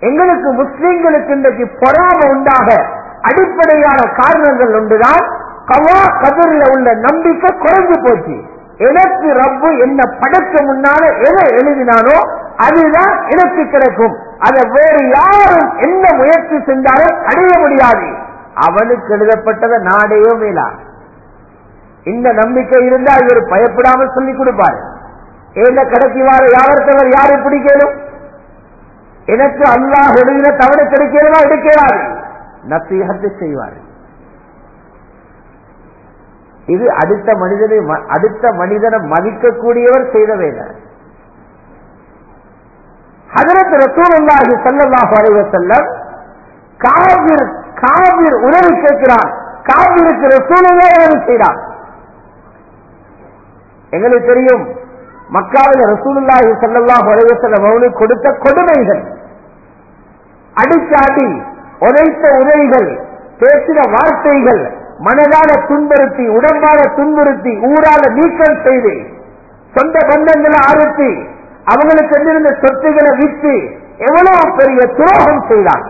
எங்களுக்கு முஸ்லிம்களுக்கு இன்றைக்கு பொறாம உண்டாக அடிப்படையான காரணங்கள் ஒன்றுதான். கவா கதிரில் உள்ள நம்பிக்கை குறைஞ்சு போச்சு. எனக்கு ரப்பு என்ன படைக்க முன்னால எதை எழுதினானோ அதுதான் எனக்கு கிடைக்கும். அதை வேறு யாரும் என்ன முயற்சி செஞ்சாலும் அடைய முடியாது. அவனுக்கு எழுதப்பட்டதை நாடையோ மேலா. இந்த நம்பிக்கை இருந்தா இவர் பயப்படாமல் சொல்லிக் கொடுப்பார். ஏந்த கடைசி வார யாவர்த்தவர் யாரை பிடிக்கணும்? எனக்கு அல்லாஹ் எழுதின தவறு கிடைக்கிறதா எடுக்கிறாரு? நசீகத்தை செய்வார். இது அடுத்த மனிதனை அடுத்த மனிதனை மதிக்கக்கூடியவர் செய்த வேலை ஹதரத் ரசூலுல்லாஹி ஸல்லல்லாஹு அலைஹி வஸல்லம் காவிர் காபிர் உதவி கேட்கிறான் காவிருக்கு ரசூலுல்லாஹி உணவு செய்கிறான் எங்களுக்கு தெரியும் மக்காவில் ரசூலுல்லாஹி செல்லல்லா அலைஹி வஸல்லம் கொடுத்த கொடுமைகள். அடிச்சாடி உரைத்த உரைகள் பேசின வார்த்தைகள் மனதால துன்புறுத்தி உடம்பால துன்புறுத்தி ஊரால நீக்கம் செய்து சொந்த பந்தங்களை அறுத்தி அவங்களுக்கு இருந்த சொத்துக்களை விற்று எவ்வளவு பெரிய துரோகம் செய்தான்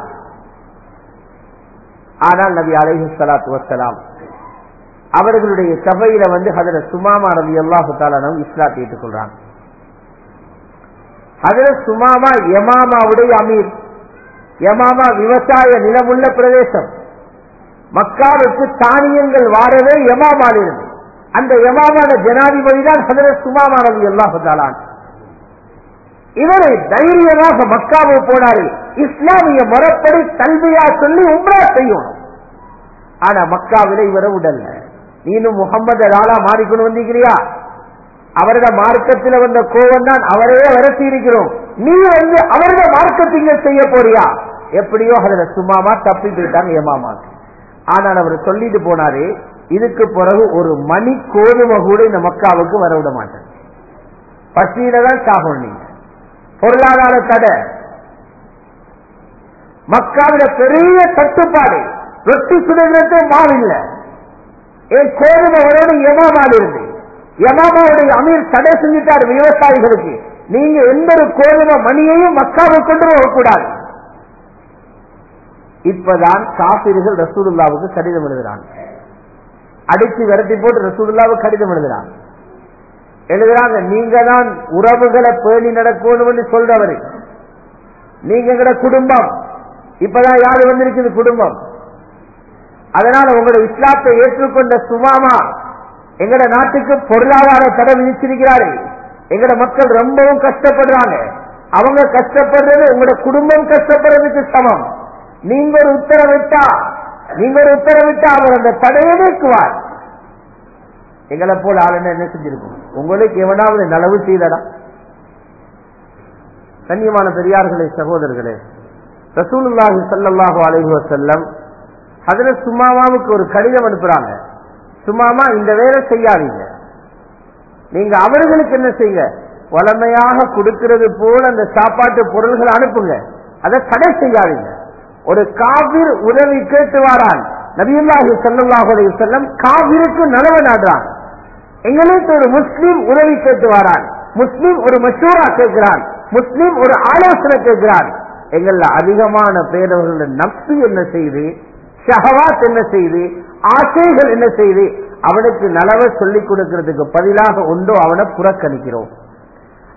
ஆனால் நபி அலைஹி ஸலாத்து அவர்களுடைய சபையில வந்து ஹதர சுமாமா ரவி அல்லாஹு தாலும் இஸ்லாத்தை ஏற்றுக்கொள்றாங்க ஹதர சுமாமா யமாமாவுடைய அமீர். யமாமா விவசாய நிலமுள்ள பிரதேசம். மக்காவுக்கு தானியங்கள் வாரவே யமாமாலிருந்து அந்த யமாமான ஜனாதிபதி தான் ஹதர சுமாமா ரவி அல்லாஹு தாலான் இவரை தைரியமாக மக்காவை போனாரு. இஸ்லாமிய முறைப்படி கல்வியா சொல்லி உம்ரா செய்யணும். ஆனா மக்காவில இவரை உடல்ல. நீனும் முகம்மது ஆளா மாறிக்கொண்டு வந்திருக்கிறியா? அவரோட மார்க்கத்தில் வந்த கோவம் தான் அவரையே வரத்தி இருக்கிறோம். நீ வந்து அவரோட மார்க்கத்திங்க செய்ய போறியா? எப்படியோ அதுல சும்மாமா தப்பி போயிட்டாங்க ஏமாமா ஆனால் அவர் சொல்லிட்டு போனாரு இதுக்கு பிறகு ஒரு மணி கோதுமை கூட இந்த மக்காவுக்கு வர விட மாட்டேன். பசியில தான் சாகும் நீங்க. பொருளாதார தடை. மக்காவில பெரிய தட்டுப்பாடு. ரொட்டி சுடுகிறது மால் இல்லை. என் கோதுமை வரணும் யமாமால் இருந்து? யமாமாவுடைய அமீர் தடை செஞ்சிட்டார் விவசாயிகளுக்கு. நீங்க எந்த ஒரு கோதுமை மணியையும் மக்காவை கொண்டு போகக்கூடாது. இப்பதான் காப்பீர்கள் ரசூலுல்லாவுக்கு கடிதம் எழுதுறாங்க. அடித்து விரட்டி போட்டு ரசூலுல்லாவுக்கு கடிதம் எழுதுறாங்க. எழுதுறாங்க நீங்க தான் உறவுகளை பேணி நடக்கணும்னு சொல்றவரு. நீங்க எங்கட குடும்பம். இப்பதான் யாரு வந்திருக்குது குடும்பம்? அதனால உங்களோட இஸ்லாத்தை ஏற்றுக்கொண்ட சுமாமா எங்கட நாட்டுக்கு பொருளாதார தடை விதிச்சிருக்கிறாரு. எங்கட மக்கள் ரொம்பவும் கஷ்டப்படுறாங்க. அவங்க கஷ்டப்படுறது உங்களோட குடும்பம் கஷ்டப்படுறதுக்கு சமம். நீங்க ஒரு உத்தரவிட்டா நீங்க ஒரு உத்தரவிட்டா அவர் அந்த தடையை நீக்குவார். எங்களை போல ஆளுநர் என்ன செஞ்சிருக்கும்? உங்களுக்கு எவனாவது நலவு செய்தடா கண்ணியமான பெரியார்களே சகோதரர்களே ரசூலுல்லாஹி சல்லாஹு அலைஹி செல்லம் அதுல சுமாமாவுக்கு ஒரு கடிதம் அனுப்புறாங்க. சும்மாமா இந்த வேலை செய்யாதீங்க. நீங்க அவர்களுக்கு என்ன செய்யுங்க? வளமையாக கொடுக்கிறது போல அந்த சாப்பாட்டு பொருள்களை அனுப்புங்க. அதை தடை செய்யாதீங்க. ஒரு காவிர் உதவி கேட்டு வாரான். நபியுல்லாஹி ஸல்லல்லாஹு செல்லம் காவிருக்கும் காவிருக்கு நலவு நாடுறான் எங்களுக்கு ஒரு முஸ்லீம் உதவி கேட்டு வாரான். முஸ்லீம் ஒரு மசூரா கேட்கிறான். முஸ்லீம் ஒரு ஆலோசனை கேட்கிறான். எங்கள்ல அதிகமான பேரவர்கள நம்பி என்ன செய்து ஷஹவாத் என்ன செய்து ஆசைகள் என்ன செய்து அவனுக்கு நலவை சொல்லிக் கொடுக்கிறதுக்கு பதிலாக ஒன்றோ அவனை புறக்கணிக்கிறோம்.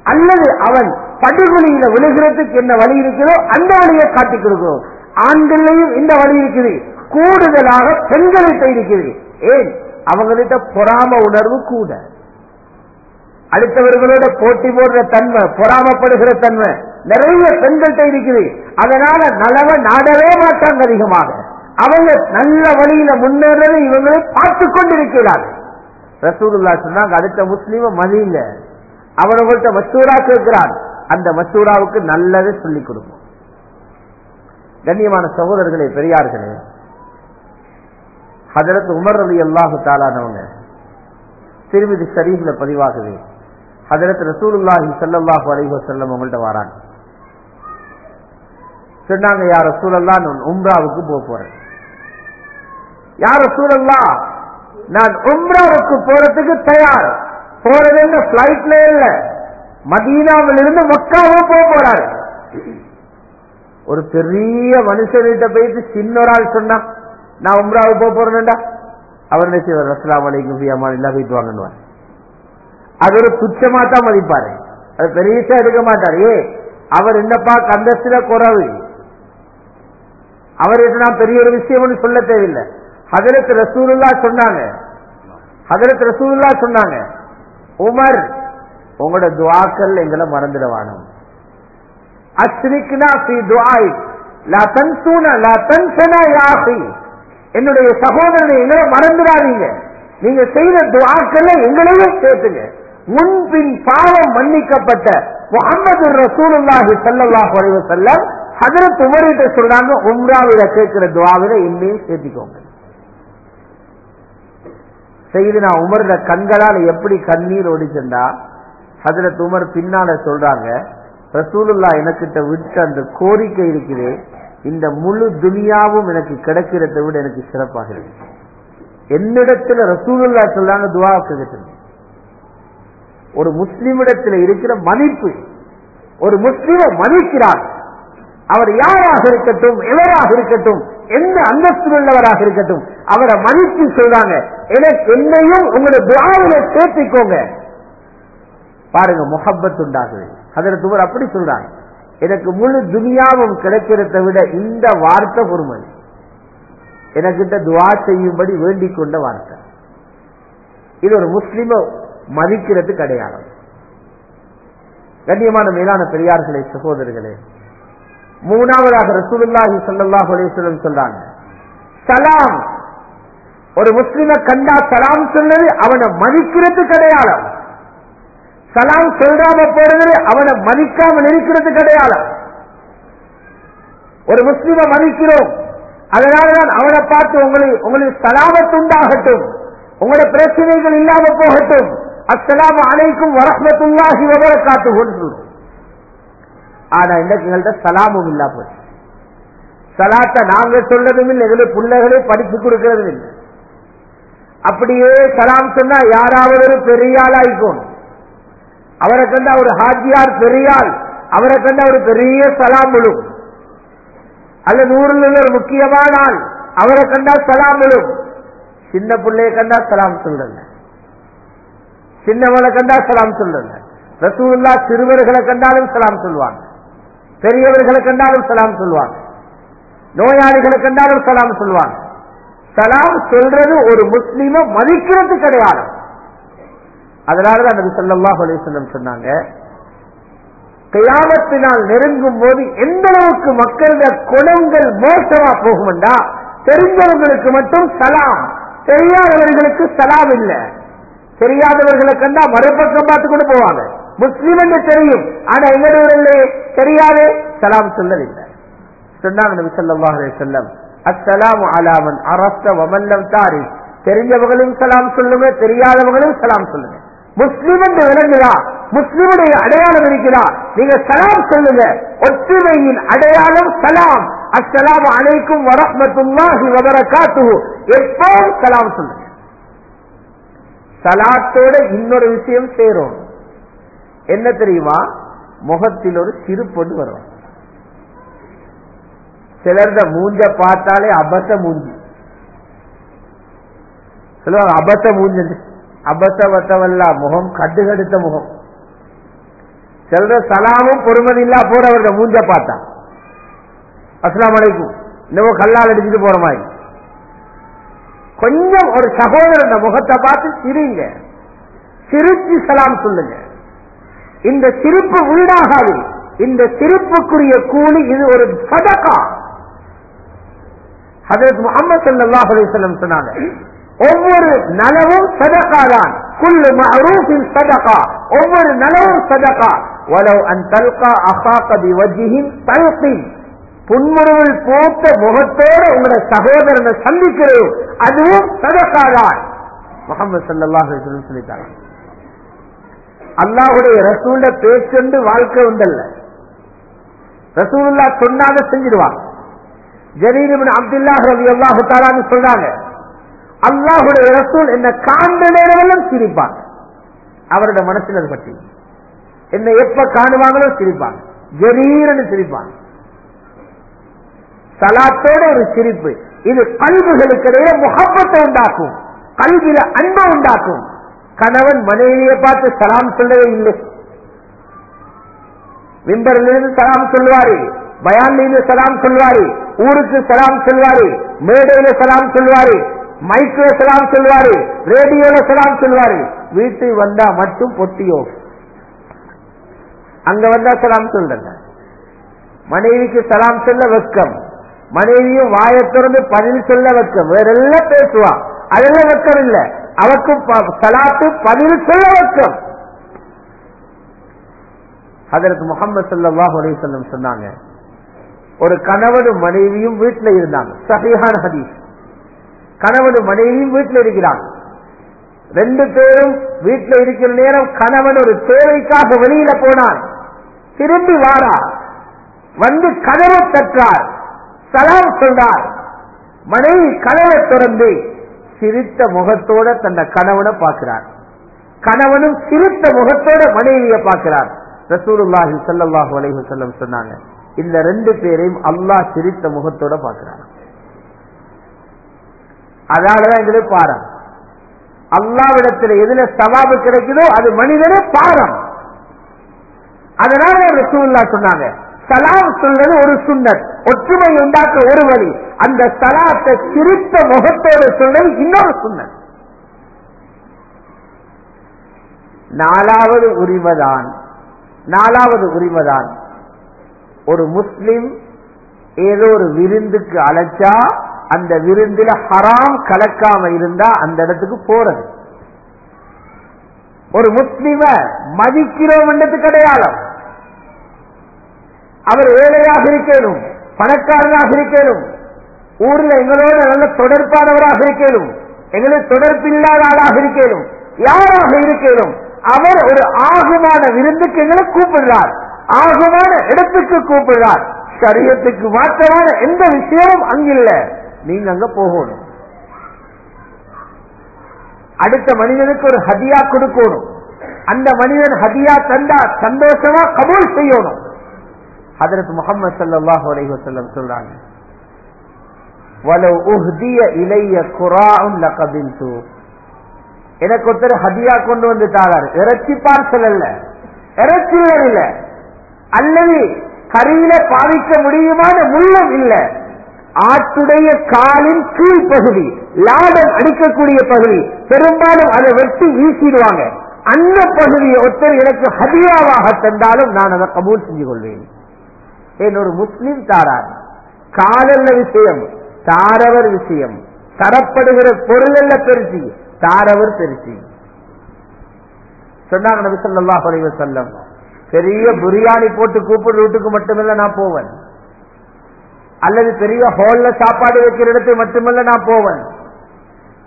அல்லது அவன் படுகொலியில விழுகிறதுக்கு என்ன வழி இருக்கிறதோ அந்த வழியை காட்டிக் கொடுக்கிறோம். ஆண்களையும் இந்த வழி இருக்குது. கூடுதலாக பெண்கள்கிட்ட இருக்குது. ஏன்? அவங்கள்ட்ட பொறாம உணர்வு கூட. அடுத்தவர்களோட போட்டி போடுற தன்மை பொறாமப்படுகிற தன்மை நிறைய பெண்கள்கிட்ட இருக்குது. அதனால நலவை நாடவே மாட்டாங்க அதிகமாக. அவங்க நல்ல வழியில முன்னேறதை இவங்களை பார்த்து கொண்டிருக்கிறார்கள் ரசூலுல்லா சொன்னாங்க அடுத்த முஸ்லீம மதியுங்க அவனவங்கள்ட்ட மசூரா கேட்கிறான் அந்த மசூராவுக்கு நல்லதை சொல்லிக் கொடுக்கும் கண்ணியமான சகோதரர்களே பெரியார்களே ஹதரத் உமர் அலி அல்லாஹு தாலானவங்க திருமிதி ஷரீஃப்ல பதிவாகுது ஹதரத் ரசூலுல்லாஹி ஸல்லல்லாஹு அலைஹி செல்லம் உங்கள்ட்ட வராங்க. சொன்னாங்க யார் ரசூலல்லா உம்ராவுக்கு போக போறேன். யார சூழல்லா நான் உம்ராவுக்கு போறதுக்கு தயார். போறது என்ன பிளைட்ல இல்ல. மதீனாவில் இருந்து மக்காவும் போக போறாரு. ஒரு பெரிய மனுஷன்கிட்ட போயிட்டு சின்ன ஒரு ஆள் சொன்னா நான் உம்ராவுக்கு போக போறேன்டா அவர் என்ன செய்வார்? அஸ்லாம் வலைக்கும் ஃபியாமா போயிட்டு வாங்கன்னு அது ஒரு துச்சமா தான் மதிப்பாரு. அது பெரியசா எடுக்க மாட்டார். ஏ அவர் என்னப்பா கந்தத்துல குறவு? அவர்கிட்ட நான் பெரிய ஒரு விஷயம் சொல்ல தேவையில்லை. ஹதரத் ரசூலுல்லா சொன்னாங்க. ஹதரத் ரசூலுல்லா சொன்னாங்க. உமர் உங்களோட துவாக்கள் எங்களை மறந்துடவானோம் அஸ்ரிக்னா ஃபி துவாய் லா தன்சூனா லா தன்சனா யாசி என்னுடைய சகோதரனை எங்களை மறந்துடாதீங்க. நீங்க செய்த துவாக்கள் எங்களையும் சேர்த்துங்க. முன்பின் பாவம் மன்னிக்கப்பட்ட முகமது ரசூலுல்லாஹி சல்லாஹ் செல்லம் ஹதரத் ஹஜரத் உமர்கிட்ட சொல்றாங்க உம்ராவில கேட்கிற துவாவில இன்னையும் சேர்த்திக்கோங்க. செய்து நான் உமர்ல கண்களால் எப்படி கண்ணீர் ஓடிச்சண்டா ஹசரத் உமர் பின்னால சொல்றாங்க ரசூலுல்லா எனக்கிட்ட விட்டு அந்த கோரிக்கை இருக்குது. இந்த முழு துனியாவும் எனக்கு கிடைக்கிறத விட எனக்கு சிறப்பாக இருக்கு என்னிடத்துல ரசூலுல்லா சொல்றாங்க துவா கேட்டு ஒரு முஸ்லிமிடத்தில் இருக்கிற மதிப்பு ஒரு முஸ்லிம மதிக்கிறார் அவர் யாராக இருக்கட்டும் எவராக இருக்கட்டும் எந்த அந்தஸ்து உள்ளவராக இருக்கட்டும் அவரை மதித்து சொல்றாங்க. எனக்கு என்னையும் உங்களுடைய துவாவில சேர்த்திக்கோங்க. பாருங்க முகப்பத் உண்டாகுது. அதற்கு அப்படி சொல்றாங்க எனக்கு முழு துனியாவும் கிடைக்கிறத விட இந்த வார்த்தை பொறுமை. எனக்கிட்ட துவா செய்யும்படி வேண்டிக் கொண்ட வார்த்தை. இது ஒரு முஸ்லிம மதிக்கிறது கிடையாது. கண்ணியமான மேலான பெரியார்களே சகோதரர்களே மூணாவதாக ரசூலுல்லாஹி சல்லாஹ் அலிஸ்லம் சொல்றாங்க. சலாம். ஒரு முஸ்லிம கண்டா சலாம் சொன்னது அவனை மதிக்கிறது கிடையாது சலாம் சொல்றாம போறது அவனை மதிக்காமல் இருக்கிறது கிடையாது ஒரு முஸ்லிம மதிக்கிறோம். அதனாலதான் அவனை பார்த்து உங்களை உங்களுக்கு சலாமத் உண்டாகட்டும். உங்களோட பிரச்சனைகள் இல்லாம போகட்டும். அஸ்லாம் அனைக்கும் வரமத்துள்ளாகி வரஹ்மத்துல்லாஹி காத்து கொண்டு ஆனா இன்றைக்கு எங்கள்கிட்ட சலாமும் இல்லா போச்சு. சலாத்தை நாங்க சொல்லதும் இல்லை எங்களுக்கு பிள்ளைகளே படிச்சு கொடுக்கறதும் இல்லை அப்படியே சலாம் சொன்னா யாராவது ஒரு பெரிய ஆளாய்க்கும் அவரை கண்டா ஒரு ஹாஜியார் பெரியாள் அவரை கண்டா ஒரு பெரிய சலாம் விழும். அல்ல ஊரில் ஒரு முக்கியமான ஆள் அவரை கண்டா சலாம் விழும். சின்ன பிள்ளைய கண்டா சலாம் சொல்றல சின்னவனை கண்டா சலாம் சொல்லுங்க ரசூல்லா சிறுவர்களை கண்டாலும் சலாம் சொல்லுவாங்க பெரியவர்களை கண்டாலும் சலாம் சொல்லுவாங்க நோயாளிகளை கண்டாலும் சலாம் சொல்லுவாங்க சலாம் சொல்றது ஒரு முஸ்லீம மதிக்கிறது கிடையாது. அதனாலதான் நபி சொல்லாஹ் அலிசல்லம் சொன்னாங்க கியாமத்தினால் நெருங்கும் போது எந்த அளவுக்கு மக்களுடைய குணங்கள் மோசமா போகும்டா தெரிஞ்சவங்களுக்கு மட்டும் சலாம் தெரியாதவர்களுக்கு சலாம் இல்லை. தெரியாதவர்களை கண்டா மறுபக்கம் பார்த்து கொண்டு போவாங்க. முஸ்லீம் என்று தெரியும். ஆனா எங்களுடைய தெரியாது. சலாம் சொல்லவில்லை. சொன்னாங்க நபி ஸல்லல்லாஹு அலைஹி வஸல்லம் அஸ்ஸலாமு அலா வமல்லம் தாரி சலாம் சொல்லுங்க தெரியாதவர்களும் சலாம் சொல்லுங்க. முஸ்லிம் என்று விளங்குதா? முஸ்லிமுடைய அடையாளம் இருக்கிறா நீங்க சலாம் சொல்லுங்க. ஒற்றுமையின் அடையாளம் சலாம். அஸ்ஸலாமு அலைக்கும் வரஹ்மத்துல்லாஹி வபரகாத்துஹு எப்பவும் சலாம் சொல்லுங்க? சலாத்தோட இன்னொரு விஷயம் சேரும். என்ன தெரியுமா? முகத்தில் ஒரு சிரிப்பொண்டு வரும். சிலர்த மூஞ்ச பார்த்தாலே அபத்த மூஞ்சி. சொல்லுவாங்க அபத்த மூஞ்சி அபத்த வத்தவல்ல முகம் கட்டுகடுத்த முகம். சிலர சலாமும் பொறுமதி இல்லா போறவர்கள் மூஞ்ச பார்த்தா. அஸ்லாம் வலைக்கும் இன்னமும் கல்லால் அடிச்சுட்டு போற மாதிரி. கொஞ்சம் ஒரு சகோதரன் முகத்தை பார்த்து சிரிங்க. சிரிச்சு சலாம் சொல்லுங்க. இந்த சிரிப்பு உண்டாகாது. இந்த சிரிப்புக்குரிய கூலி இது ஒரு சதக்கா ஹதரத் முகமது சல்லாஹ் அலிசல்லம் சொன்னாங்க ஒவ்வொரு நலவும் சதக்கா தான். குல்லு சதகா. ஒவ்வொரு நலவும் சதகா. வலவ் அன் தல்கா அசாபதி வஜிஹின் தல்கின் புன்முறுவல் போட்ட முகத்தோடு உங்களோட சகோதரனை சந்திக்கிறோம் அதுவும் சதக்கா தான். முகமது சல்லாஹ் அலிசல்லம் அல்லாஹுடைய ரசூல பேச்சு வாழ்க்கை உண்டல்ல. ரசூல்லா சொன்னாத செஞ்சிருவாங்க ஜரீரிபின் அப்துல்லா ரவி அல்லாஹு தாலான்னு சொல்றாங்க அல்லாஹுடைய ரசூல் என்ன காண்ட நேரமெல்லாம் சிரிப்பாங்க அவரோட மனசில் அது பற்றி என்ன எப்ப காணுவாங்களோ சிரிப்பாங்க ஜரீரன்னு சிரிப்பாங்க சலாத்தோட ஒரு சிரிப்பு. இது கல்விகளுக்கிடையே முகப்பத்தை உண்டாக்கும். கல்வியில அன்பை உண்டாக்கும். கணவன் மனைவியை பார்த்து சலாம் சொல்லவே இல்லை. விம்பரிலிருந்து சலாம் சொல்லுவாரு பயான்ல சலாம் சொல்லுவாரு ஊருக்கு சலாம் சொல்வாரு மேடையில சலாம் சொல்லுவாரு மைக்ல சலாம் சொல்வாரு ரேடியோல சலாம் சொல்வாரு. வீட்டுக்கு வந்தா மட்டும் பொட்டியோ? அங்க வந்தா சலாம் சொல்றங்க மனைவிக்கு சலாம் சொல்ல வெக்கம். மனைவியும் வாயை திறந்து பதில் சொல்ல வெக்கம். வேற எல்லாம் பேசுவான் அதெல்லாம் வெக்கம் இல்லை. அவருக்கு சலாத்து பதில் சொல்ல வைக்கும் அதற்கு முகமது சல்லாஹ் அலிசல்லம் சொன்னாங்க ஒரு கணவனும் மனைவியும் வீட்டில் இருந்தாங்க. சகையான ஹதீஸ். கணவனும் மனைவியும் வீட்டில் இருக்கிறாங்க. ரெண்டு பேரும் வீட்டில் இருக்கிற நேரம் கணவன் ஒரு தேவைக்காக வெளியில போனார். திரும்பி வாரார். வந்து கதவை தற்றார் சலாம் சொன்னார் மனைவி கதவை திறந்து சிரித்த முகத்தோட தன்னை கணவனை பார்க்கிறார். கணவனும் சிரித்த முகத்தோட மனைவியை பார்க்கிறார். ரசூலுல்லாஹி சல்லாஹு அலைஹு செல்லம் சொன்னாங்க இந்த ரெண்டு பேரையும் அல்லாஹ் சிரித்த முகத்தோட பார்க்கிறார் அதனாலதான் எங்களுக்கு பாரம். அல்லாவிடத்தில் எதுல சவாபு கிடைக்குதோ அது மனிதனே பாரம். அதனால ரசூல்லா சொன்னாங்க சலாம் சொல்றது ஒரு சுண்ணத். ஒற்றுமை உண்டாக்க ஒரு வழி. அந்த சலாத்தை திருத்த முகத்தோடு சொல்றது இன்னொரு சுண்ணத். நாலாவது உரிமைதான். நாலாவது உரிமைதான். ஒரு முஸ்லிம் ஏதோ ஒரு விருந்துக்கு அழைச்சா அந்த விருந்தில ஹராம் கலக்காம இருந்தா அந்த இடத்துக்கு போறது. ஒரு முஸ்லிம மதிக்கிறோம் என்றது அடையாளம் அவர் ஏழையாக இருக்கணும் பணக்காரனாக இருக்கணும் ஊர்ல எங்களோட நல்ல தொடர்பானவராக இருக்கணும் எங்களுக்கு தொடர்பில்லாத ஆளாக இருக்கணும் யாராக இருக்கணும் அவர் ஒரு ஆகமான விருந்துக்கு எங்களை கூப்பிடுறார் ஆகமான இடத்துக்கு கூப்பிடுறார் சரீரத்துக்கு மாற்றமான எந்த விஷயமும் அங்கில்ல. நீங்க அங்க போகணும். அடுத்த மனிதனுக்கு ஒரு ஹதியா கொடுக்கணும். அந்த மனிதன் ஹதியா தந்தா சந்தோஷமா கபூல் செய்யணும். ஹதரத் முகமது சல்லாஹ் அலைஹி வஸல்லம் சொல்றாங்க. உஹ்திய குரான் எனக்கு ஒருத்தர் ஹதியா கொண்டு வந்து தாராரு இறைச்சி பார்சல் அல்ல இறைச்சி இல்ல. அல்லது கரியில பாவிக்க முடியுமான முள்ளம் இல்ல. ஆட்டுடைய காலின் கீழ் பகுதி லாடம் அடிக்கக்கூடிய பகுதி பெரும்பாலும் அதை வெட்டி வீசிடுவாங்க. அந்த பகுதியை ஒருத்தர் எனக்கு ஹதியாவாக தந்தாலும் நான் அதை கபூல் செஞ்சு கொள்வேன். ஒரு முஸ்லிம் தாரார் காலல்ல விஷயம் தாரவர் விஷயம். தரப்படுகிற பொருள் அல்ல பெருசி தாரவர் பெருசி. சொன்னாங்க நபி ஸல்லல்லாஹு பெரிய பிரியாணி போட்டு கூப்பிடு வீட்டுக்கு மட்டுமல்ல நான் போவேன். அல்லது பெரிய ஹோல்ல சாப்பாடு வைக்கிற இடத்துக்கு மட்டுமல்ல நான் போவேன்.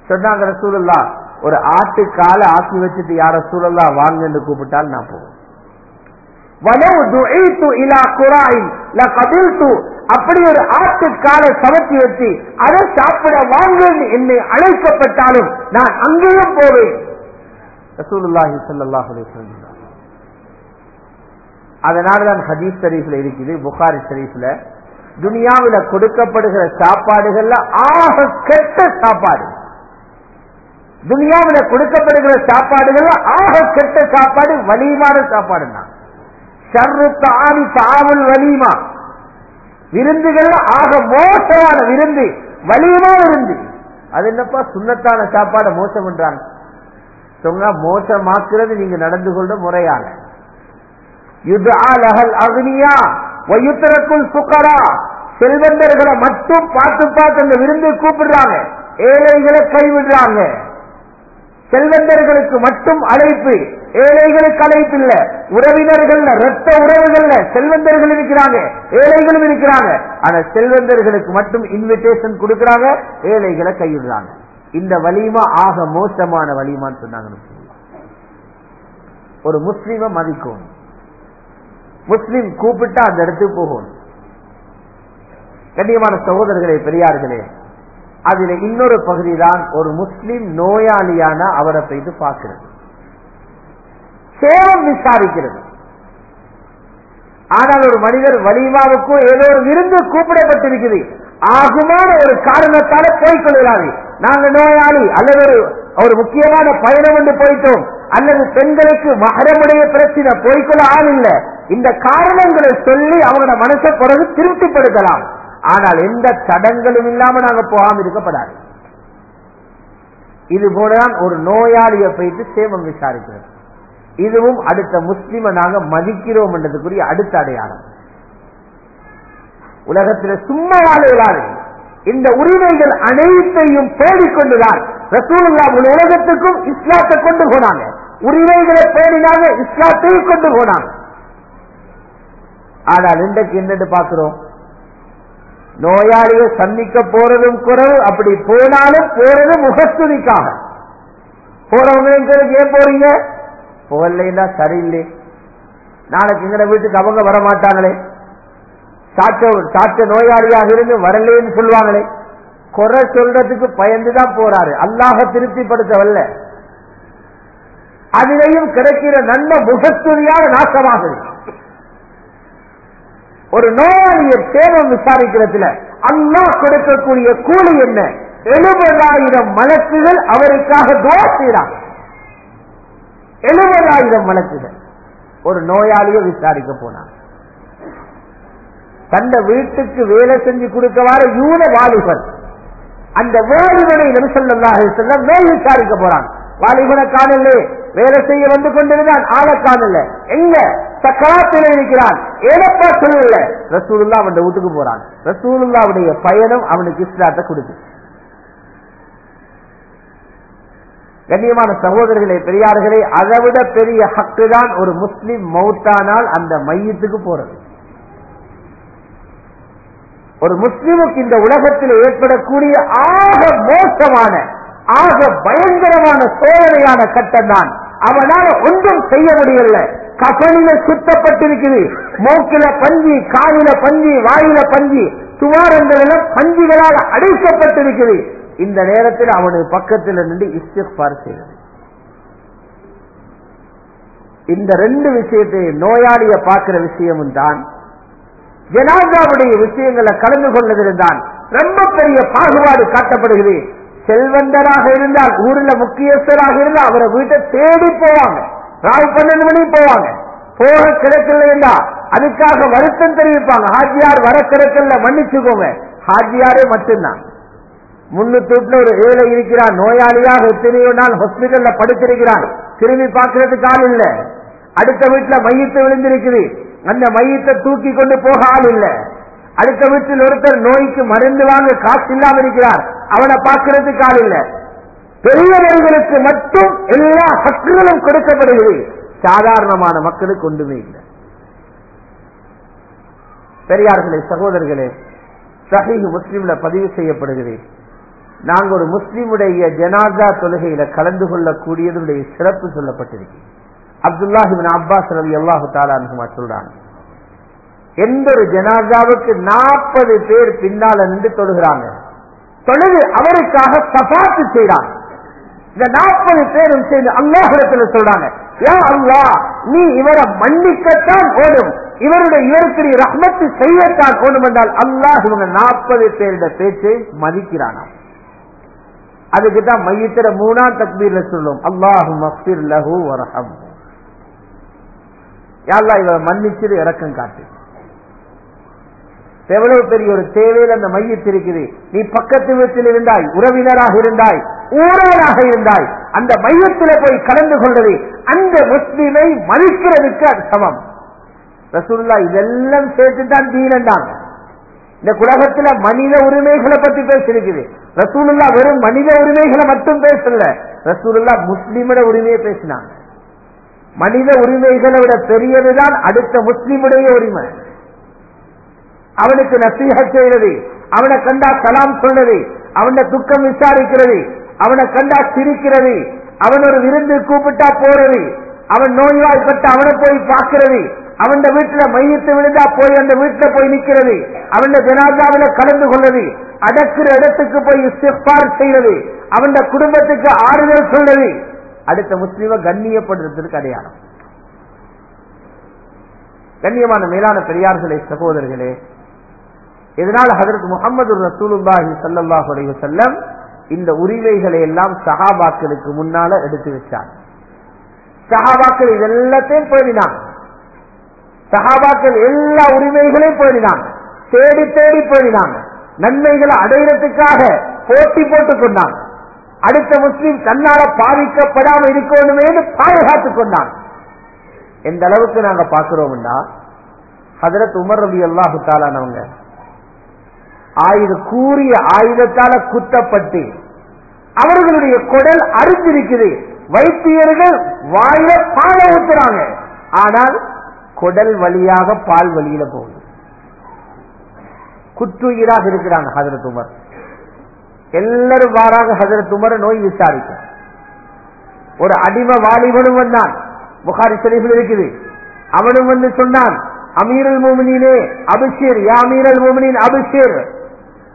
சொன்னாங்க ரசூலுல்லா ஒரு ஆட்டு காலை ஆக்கி வச்சுட்டு யார சூழல்லா வாங்கன்னு கூப்பிட்டால் நான் போவேன். அப்படி ஒரு ஆட்டுக்காலை சமத்தி வச்சு அதை சாப்பிட வாங்க என்னை அழைக்கப்பட்டாலும் நான் அங்கேயும் போவேன். அதனாலதான் ஹதீஸ் ஷரீஃப்ல இருக்குது புகாரி ஷரீஃப்ல. துனியாவில கொடுக்கப்படுகிற சாப்பாடுகள்ல ஆக கெட்ட சாப்பாடு. துனியாவில கொடுக்கப்படுகிற சாப்பாடுகள்ல ஆக கெட்ட சாப்பாடு வலிமான சாப்பாடு தான் வலிமா. விருந்துகள் ஆக மோசமான விருந்து வலிமா விருந்து. அது என்னப்பா? சுண்ணத்தான சாப்பாடை மோசம் பண்றாங்க சொன்னா மோசமாக்குறது நீங்க நடந்து கொண்ட முறையான அக்னியா வயுத்தரக்குள் சுக்கரா செல்வந்தர்களை மட்டும் பார்த்து பார்த்து அந்த விருந்து கூப்பிடுறாங்க. ஏழைகளை கைவிடுறாங்க. செல்வந்தர்களுக்கு மட்டும் அழைப்பு ஏழைகளுக்கு அழைப்பு இல்ல. உறவினர்கள் ரத்த உறவுகள்ல செல்வந்தர்கள் இருக்கிறாங்க ஏழைகளும் இருக்கிறாங்க. ஆனா செல்வந்தர்களுக்கு மட்டும் இன்விடேஷன் கொடுக்கிறாங்க ஏழைகளை கையிடுறாங்க இந்த வலிமா ஆக மோசமான வலிமான்னு சொன்னாங்க ஒரு முஸ்லீம மதிக்கும் முஸ்லீம் கூப்பிட்டா அந்த இடத்துக்கு போகும் கண்ணியமான சகோதரர்களே பெரியார்களே அதுல இன்னொரு பகுதி தான் ஒரு முஸ்லிம் நோயாளியான அவரை போயிட்டு பார்க்கிறது. சேவம் விசாரிக்கிறது. ஆனால் ஒரு மனிதர் வலிமாவுக்கும் ஏதோ ஒரு விருந்து கூப்பிடப்பட்டிருக்குது. ஆகுமான ஒரு காரணத்தால போய்கொள்கிறாரு நாங்க நோயாளி அல்லது ஒரு ஒரு முக்கியமான பயணம் என்று போயிட்டோம். அல்லது பெண்களுக்கு மகரமுடைய பிரச்சனை போய்கொள்ள ஆள் இல்லை. இந்த காரணங்களை சொல்லி அவங்களோட மனசை பிறகு திருப்திப்படுத்தலாம். ஆனால் எந்த தடங்களும் இல்லாம நாங்க போகாம இருக்கப்படாது. இது போலதான் ஒரு நோயாளியை போயிட்டு சேவம் விசாரிக்கிறது. இதுவும் அடுத்த முஸ்லிம நாங்க மதிக்கிறோம் என்றதுக்குரிய அடுத்த அடையாளம். உலகத்தில் சும்மா வாழலாது இந்த உரிமைகள் அனைத்தையும் தேடிக்கொண்டுதான் ரசூலுல்லா உலகத்துக்கும் இஸ்லாத்தை கொண்டு போனாங்க. உரிமைகளை தேடினாங்க இஸ்லாத்தையும் கொண்டு போனாங்க. ஆனால் இன்றைக்கு என்னென்று பார்க்கிறோம்? நோயாளியை சந்திக்க போறதும் குறவு அப்படி போனாலும் போறது முகஸ்துதிக்காக. போறவங்க ஏன் போறீங்க? போகலைன்னா சரியில்லை. நாளைக்கு எங்களை வீட்டுக்கு அவங்க வர மாட்டாங்களே சாச்ச நோயாளியாக இருந்து வரலேன்னு சொல்லுவாங்களே. குறை சொல்றதுக்கு பயந்துதான் போறாரு. அல்லாஹ திருப்திப்படுத்தவல்ல. அதிலையும் கிடைக்கிற நன்மை முகஸ்துதியாக நாசமாகுது. ஒரு நோயாளியை சேவை விசாரிக்கிறதுல அல்லா கொடுக்கக்கூடிய கூலி என்ன? எழுபதாயிரம் வழக்குகள் அவருக்காக துவா செய்யறாங்க எழுபதாயிரம் வழக்குகள் ஒரு நோயாளியை விசாரிக்க போனாங்க தந்த வீட்டுக்கு வேலை செஞ்சு கொடுக்கவாறு யூத வாலிபர் அந்த வாலிபனை நெரிசல்லாக செல்ல மேல் விசாரிக்க போறான்? வாலிபனை காணல வேலை செய்ய வந்து கொண்டிருந்தான் ஆளை காணல. எங்க? சக்கராத்தில் இருக்கிறான். ஏனப்பா சொல்லல ரசூலுல்லா அவன் வீட்டுக்கு போறான். ரசூலுல்லாவுடைய பயணம் அவனுக்கு இஸ்லாத்தை கொடுத்து. கண்ணியமான சகோதரர்களே பெரியார்களே அதை விட பெரிய ஹக்கு தான் ஒரு முஸ்லிம் மௌத்தானால் அந்த மையத்துக்கு போறது. ஒரு முஸ்லிமுக்கு இந்த உலகத்தில் ஏற்படக்கூடிய ஆக மோசமான ஆக பயங்கரமான சோதனையான கட்டம் தான். அவனால ஒன்றும் செய்ய முடியல கசனில சுத்தப்பட்டிருக்குது. மூக்கில பஞ்சி காலில பஞ்சி வாயில பஞ்சி துவாரங்களில பஞ்சிகளால் அடைக்கப்பட்டிருக்குது. இந்த நேரத்தில் அவனது பக்கத்தில் நின்று இஸ்திஃபார் செய்வது இந்த ரெண்டு விஷயத்தை நோயாளிய பார்க்கிற விஷயமும் தான். ஜனாதாவுடைய விஷயங்களை கலந்து கொள்வதில் தான். ரொம்ப பெரிய பாகுபாடு காட்டப்படுகிறது. செல்வந்தராக இருந்தால் ஊரில் முக்கியஸ்தராக இருந்தால் அவரை வீட்டை தேடி போவாங்க. ராவு பன்னெண்டு மணிக்கு போவாங்க. போக கிடைக்கல அதுக்காக வருத்தம் தெரிவிப்பாங்க. ஹாஜியார் வர கிடைக்கல மன்னிச்சுக்கோங்க. ஹாஜியாரே மட்டும்தான். முன்னூத்தி ஒரு ஏழை இருக்கிறான் நோயாளியாக எத்தனையோ நாள் ஹாஸ்பிட்டல்ல படுத்திருக்கிறான். திரும்பி பார்க்கறதுக்கு ஆள் இல்ல. அடுத்த வீட்டுல மையத்தை விழுந்திருக்குது. அந்த மையத்தை தூக்கி கொண்டு போக ஆள் இல்ல. அடுத்த வீட்டில் ஒருத்தர் நோய்க்கு மருந்து வாங்க காசு இல்லாம இருக்கிறார். அவனை பார்க்கறதுக்கு ஆள் இல்ல. பெரியவர்களுக்கு மட்டும் எல்லா ஹக்குகளும் கொடுக்கப்படுகிறது. சாதாரணமான மக்களுக்கு ஒன்றுமே இல்லை. பெரியார்களே சகோதரர்களே சஹீஹ் முஸ்லீம்ல பதிவு செய்யப்படுகிறேன். நாங்க ஒரு முஸ்லீமுடைய ஜனாதா தொழுகையில கலந்து கொள்ளக்கூடியதுடைய சிறப்பு சொல்லப்பட்டிருக்கு அப்துல்லாஹிபின் அப்பாஸ் ரவி அல்லாஹு தாலானுமா சொல்றாங்க எந்த ஒரு ஜனாதாவுக்கு நாற்பது பேர் பின்னால நின்று தொழுகிறாங்க. தொழுது அவருக்காக சபாத்து செய்றாங்க இந்த நாற்பது பேரும் சேர்ந்து அல்லாஹிடத்தில் சொல்றாங்க யா அல்லா நீ இவரை மன்னிக்கத்தான் ஓடும் இவருடைய இவருக்கு நீ ரஹ்மத்து செய்யத்தான் ஓடும் என்றால் அல்லாஹ் இவங்க நாற்பது பேருடைய பேச்சு மதிக்கிறானா? அதுக்கு தான் மையத்திர மூணாம் தக்பீர்ல சொல்லும் அல்லாஹு மஃபிர் லஹு வரஹம். யாழ்லா இவரை மன்னிச்சிரு இறக்கம் காட்டு. எவ்வளவு பெரிய ஒரு தேவையில் அந்த மையத்திருக்குது நீ பக்கத்து வீட்டில் இருந்தாய் உறவினராக இருந்தாய் ஊரவராக இருந்தாய் அந்த மையத்தில் போய் கலந்து கொண்டது அந்த முஸ்லீமை மதிக்கிறதுக்கு அது சமம். ரசூல்லா இதெல்லாம் சேர்த்து தான் தீனண்டாங்க இந்த உலகத்துல மனித உரிமைகளை பத்தி பேசிருக்குது ரசூலுல்லா வெறும் மனித உரிமைகளை மட்டும் பேசல. ரசூலுல்லா முஸ்லீமோட உரிமையை பேசினாங்க மனித உரிமைகளை விட பெரியதுதான் அடுத்த முஸ்லீமுடைய உரிமை. அவனுக்கு நசீக செய்வது அவனை கண்டா கலாம் சொல்றது அவன துக்கம் விசாரிக்கிறது. அவனை கண்டா சிரிக்கிறது. அவன் ஒரு விருந்து கூப்பிட்டா போறது. அவன் நோய்வாய்ப்பட்டு அவனை போய் பார்க்கிறது. அவன் வீட்டுல மையத்து விழுந்தா போய் அந்த வீட்டுல போய் நிக்கிறது. அவன் ஜனாதாவில கலந்து கொள்வது. அடக்கிற இடத்துக்கு போய் சிப்பார் செய்யறது அவன் குடும்பத்துக்கு ஆறுதல் சொல்றது அடுத்த முஸ்லீம கண்ணியப்படுறதுக்கு அடையாளம். கண்ணியமான மேலான பெரியார்களே சகோதரர்களே இதனால் ஹதரத் முகமது ரசூலுல்லாஹி சல்லாஹ் அலைய செல்லம் இந்த உரிமைகளை எல்லாம் சஹாபாக்களுக்கு முன்னால எடுத்து வச்சார். சஹாபாக்கள் இதெல்லாத்தையும் பேணினாங்க சஹாபாக்கள் எல்லா உரிமைகளையும் பேணினாங்க தேடி தேடி பேணினாங்க நன்மைகளை அடையிறதுக்காக போட்டி போட்டுக் கொண்டாங்க அடுத்த முஸ்லீம் தன்னால பாதிக்கப்படாம இருக்கணுமே பாதுகாத்துக் கொண்டாங்க எந்த அளவுக்கு நாங்க பாக்குறோம்னா ஹதரத் உமர் ரவி அல்லாஹு தாலானவங்க ஆயுத கூறிய ஆயுதத்தால குத்தப்பட்டு அவர்களுடைய குடல் அறுத்திருக்குது வைத்தியர்கள் வாயில பால ஊத்துறாங்க. ஆனால் குடல் வழியாக பால் வழியில போகுது. குற்றுயிராக இருக்கிறாங்க ஹதரத் உமர். எல்லாரும் வாராக ஹதரத் உமர நோய் விசாரிக்க ஒரு அடிம வாலிபனும் வந்தான். புகாரி ஷரீஃபில் இருக்குது. அவனும் வந்து சொன்னான் அமீரல் மோமினே அபிஷேர் யா அமீரல் மோமினின் அபிஷேர்.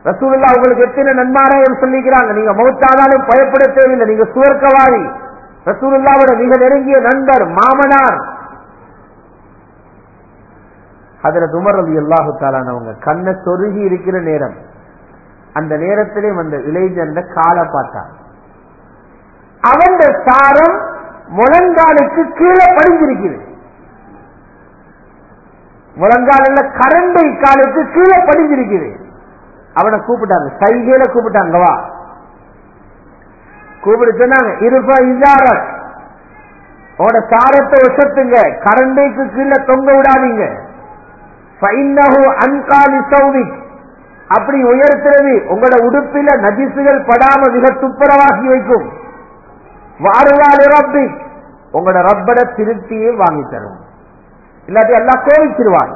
ரசூலுல்லா உங்களுக்கு எத்தனை நன்மாராயம் சொல்லிக்கிறாங்க. நீங்க மௌத்தானாலும் பயப்பட தேவையில்லை நீங்க சுவர்க்கவாதி. ரசூலுல்லாவோட மிக நெருங்கிய நண்பர் மாமனார். அதுல துமர் ரவி அல்லாஹு தாலானவங்க கண்ணை சொருகி இருக்கிற நேரம் அந்த நேரத்திலே வந்த இளைஞர்ந்த காலை பார்த்தான் அவன் சாரம் முழங்காலுக்கு கீழே படிஞ்சிருக்கிறது முழங்கால கரண்டை காலுக்கு கீழே படிஞ்சிருக்குது. அவனை கூப்பிட்டாங்க. சைகையில கூப்பிட்டாங்க வா. கூப்பிட்டு சொன்னாங்க இருப்பா இல்லார உங்களோட சாரத்தை ஒசத்துங்க. கரண்டைக்கு கீழே தொங்க விடாதீங்க. அப்படி உயர்த்துறது உங்களோட உடுப்பில நதிசுகள் படாம மிக துப்புரவாக்கி வைக்கும். வாருவாள் ரப்பி. உங்களோட ரப்பட திருப்தியை வாங்கி தரும். இல்லாட்டி எல்லாம் கோவிச்சிருவான்.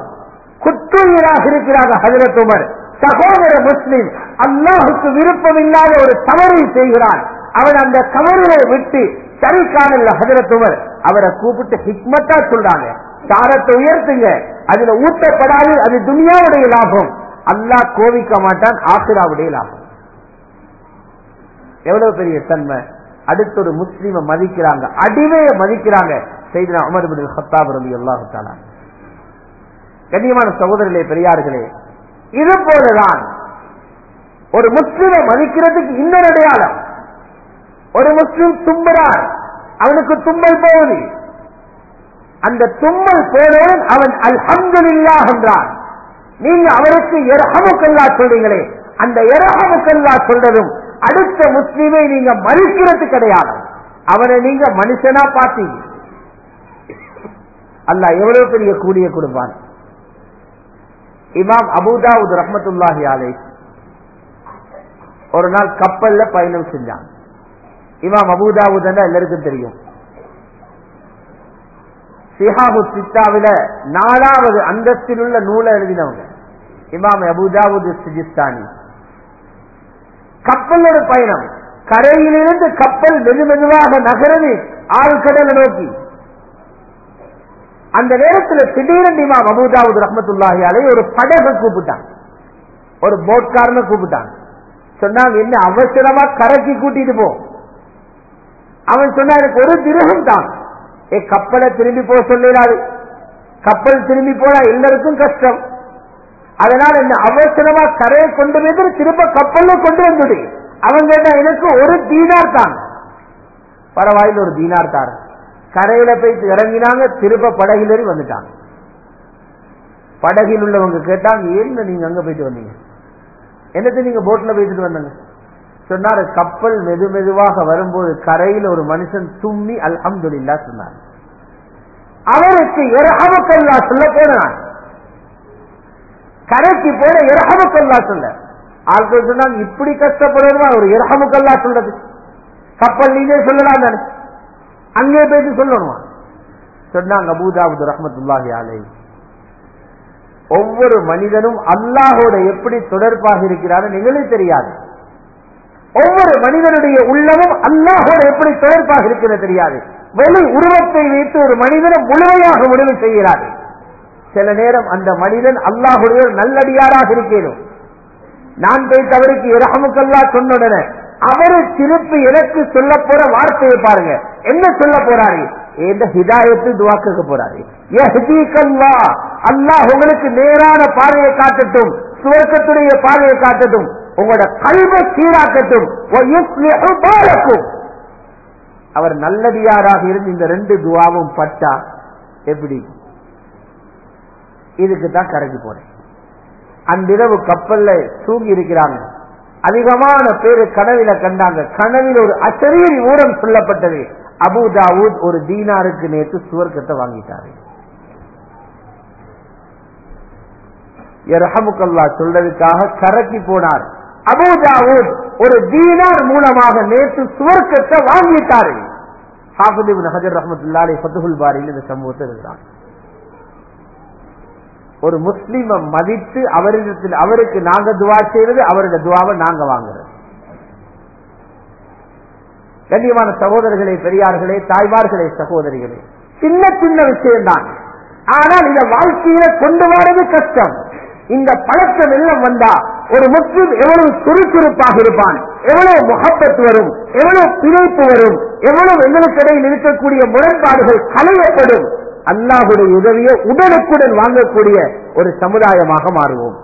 குற்றுயிராக இருக்கிறாங்க ஹஜரத் உமர். சகோதர முஸ்லிம் அல்லாஹுக்கு விருப்பம் இல்லாத ஒரு தவறை செய்கிறான். அவன் அந்த தவறுகளை விட்டு சரி காணல ஹதரத்துவர் அவரை கூப்பிட்டு ஹிக்மத்தா சொல்றாங்க. சாரத்தை உயர்த்துங்க. அதுல ஊட்டப்படாது. அது துனியாவுடைய லாபம். அல்லாஹ் கோவிக்க மாட்டான் ஆசிராவுடைய லாபம். எவ்வளவு பெரிய தன்மை. அடுத்த ஒரு முஸ்லீம மதிக்கிறாங்க. அடிமைய மதிக்கிறாங்க. செய்தினா அமர் சத்தாபுரம் ஹத்தாப் கண்ணியமான சகோதரர்களே பெரியார்களே இது போலதான். ஒரு முஸ்லிமை மதிக்கிறதுக்கு இன்னொரு அடையாளம். ஒரு முஸ்லிம் தும்புறான் அவனுக்கு தும்மல் போகுது அந்த தும்மல் போனவன் அவன் அல்ஹம்துல்லா என்றான். நீங்க அவருக்கு எரகமுக்கல்லா சொல்றீங்களே அந்த எரகமுக்கல்லா சொல்றதும் அடுத்த முஸ்லீமை நீங்க மதிக்கிறது கிடையாது. அவனை நீங்க மனுஷனா பார்த்தீங்க. அல்ல எவ்வளவு பெரிய கூடிய கொடுப்பான். இமாம் அபுதாவுத் ரஹமத்துல்லாஹி அலை ஒரு நாள் கப்பல்ல பயணம் செஞ்சான். இமாம் அபுதாவுத் எல்லாருக்கும் தெரியும். சிஹாபு சித்தாவில நாலாவது அந்தஸ்தில் உள்ள நூலை எழுதினவங்க. இமாம் அபுதாவுத் சிஜிஸ்தானி. கப்பலோட பயணம். கரையிலிருந்து கப்பல் மெது மெதுவாக நகரது ஆழ்கடலை நோக்கி. அந்த நேரத்தில் திடீரென்று இமாம் அபுதாவுத் ரஹமத்துல்லாஹி அலை ஒரு படகு கூப்பிட்டான் ஒரு போட்காரனை கூப்பிட்டான் சொன்னாங்க என்ன அவசரமா கரைக்கு கூட்டிட்டு போ. அவன் சொன்னா எனக்கு ஒரு திருகம் தான். ஏ கப்பலை திரும்பி போக சொல்லலாது கப்பல் திரும்பி போனா எல்லாருக்கும் கஷ்டம். அதனால என்ன அவசரமா கரையை கொண்டு வந்து திரும்ப கப்பல்ல கொண்டு வந்துடு. அவன் என்ன எனக்கு ஒரு தீனார் தான். பரவாயில்ல ஒரு தீனார் தான். கரையில போய் இறங்கினாங்க திரும்ப படகிலேறி வந்துட்டாங்க. படகில் உள்ளவங்க கேட்டாங்க என்ன நீங்க அங்க போயிட்டு வந்தீங்க. என்னத்தை நீங்க போட்ல போயிட்டு வந்தீங்க? சொன்னாரு கப்பல் மெது மெதுவாக வரும்போது கரையில் ஒரு மனுஷன் தும்மி அல்ஹம்துலில்லா சொன்னார். அவருக்கு இரகமக்கல்லா சொல்ல போனான் கரைக்கு போன இரகமக்கல்லா சொல்ல. ஆட்கள் சொன்னாங்க இப்படி கஷ்டப்படுறதுமா ஒரு இரகமுக்கல்லா சொல்றது. கப்பல் நீங்க சொல்லலாம் தானே. அங்கே போயிட்டு சொல்லணுமா? சொன்னாங்க அபூதாபுது ரஹமத்துல்லாஹி அலை ஒவ்வொரு மனிதனும் அல்லாஹோட எப்படி தொடர்பாக இருக்கிறாரு எங்களுக்கு தெரியாது. ஒவ்வொரு மனிதனுடைய உள்ளமும் அல்லாஹோட எப்படி தொடர்பாக இருக்கிறது தெரியாது. வெளி உருவத்தை வைத்து ஒரு மனிதனை முழுமையாக முடிவு செய்கிறார். சில நேரம் அந்த மனிதன் அல்லாஹுடைய நல்லடியாராக இருக்கணும் நான் போய் அவருக்கு இரகமுக்கல்லா சொன்னுடனே அவரு திருப்பி எனக்கு சொல்ல போற வார்த்தையை பாருங்க. என்ன சொல்ல போறாரு? இந்த ஹிதாயத்து துவாக்க போறாரு. அல்லாஹ் உங்களுக்கு நேரான பாதையை காட்டட்டும் சுவர்க்கத்துடைய பாதையை காட்டட்டும் உங்களோட கல்வை சீராக்கட்டும் அவர் நல்லடியாராக இருந்து இந்த ரெண்டு துவாவும் பட்டா எப்படி? இதுக்கு தான் கரைக்கு போறேன். அன்றிரவு கப்பல்ல தூங்கி இருக்கிறாங்க. அதிகமான பேரு கனவில கண்டாங்க. கனவில் ஒரு அச்சரிய ஊரம் சொல்லப்பட்டது. அபு தாவூத் ஒரு தீனாருக்கு நேற்று சுவர்க்கத்தை வாங்கிட்டாரு. ரஹமுக்கல்லா சொல்றதுக்காக கரக்கி போனார். அபு தாவூத் ஒரு தீனார் மூலமாக நேற்று சுவர்க்கத்தை வாங்கிட்டாரு. ஹாஃபித் ஹஜர் ரஹமத்துல்லாலே ஃபத்துல் பாரியில் இந்த சம்பவத்தை இருக்கிறான் ஒரு முஸ்லீமை மதித்து அவரிடத்தில் அவருக்கு நாங்க துவா செய்யறது அவருடைய துவாவை நாங்க வாங்குறது. கண்ணியமான சகோதரர்களே பெரியார்களே தாய்மார்களே சகோதரிகளே. சின்ன சின்ன விஷயம்தான். ஆனால் இந்த வாழ்க்கையில கொண்டு வரது கஷ்டம். இந்த பழக்கம் எல்லாம் வந்தா ஒரு முஸ்லிம் எவ்வளவு சுறுசுறுப்பாக இருப்பான். எவ்வளவு முகப்பத்து வரும். எவ்வளவு பிணைப்பு வரும். எவ்வளவு எங்களுக்கிடையில் இருக்கக்கூடிய முரண்பாடுகள் கலையப்படும் அல்லாஹுடைய உதவியை உடனுக்குடன் வாங்கக்கூடிய ஒரு சமுதாயமாக மாறுவோம்.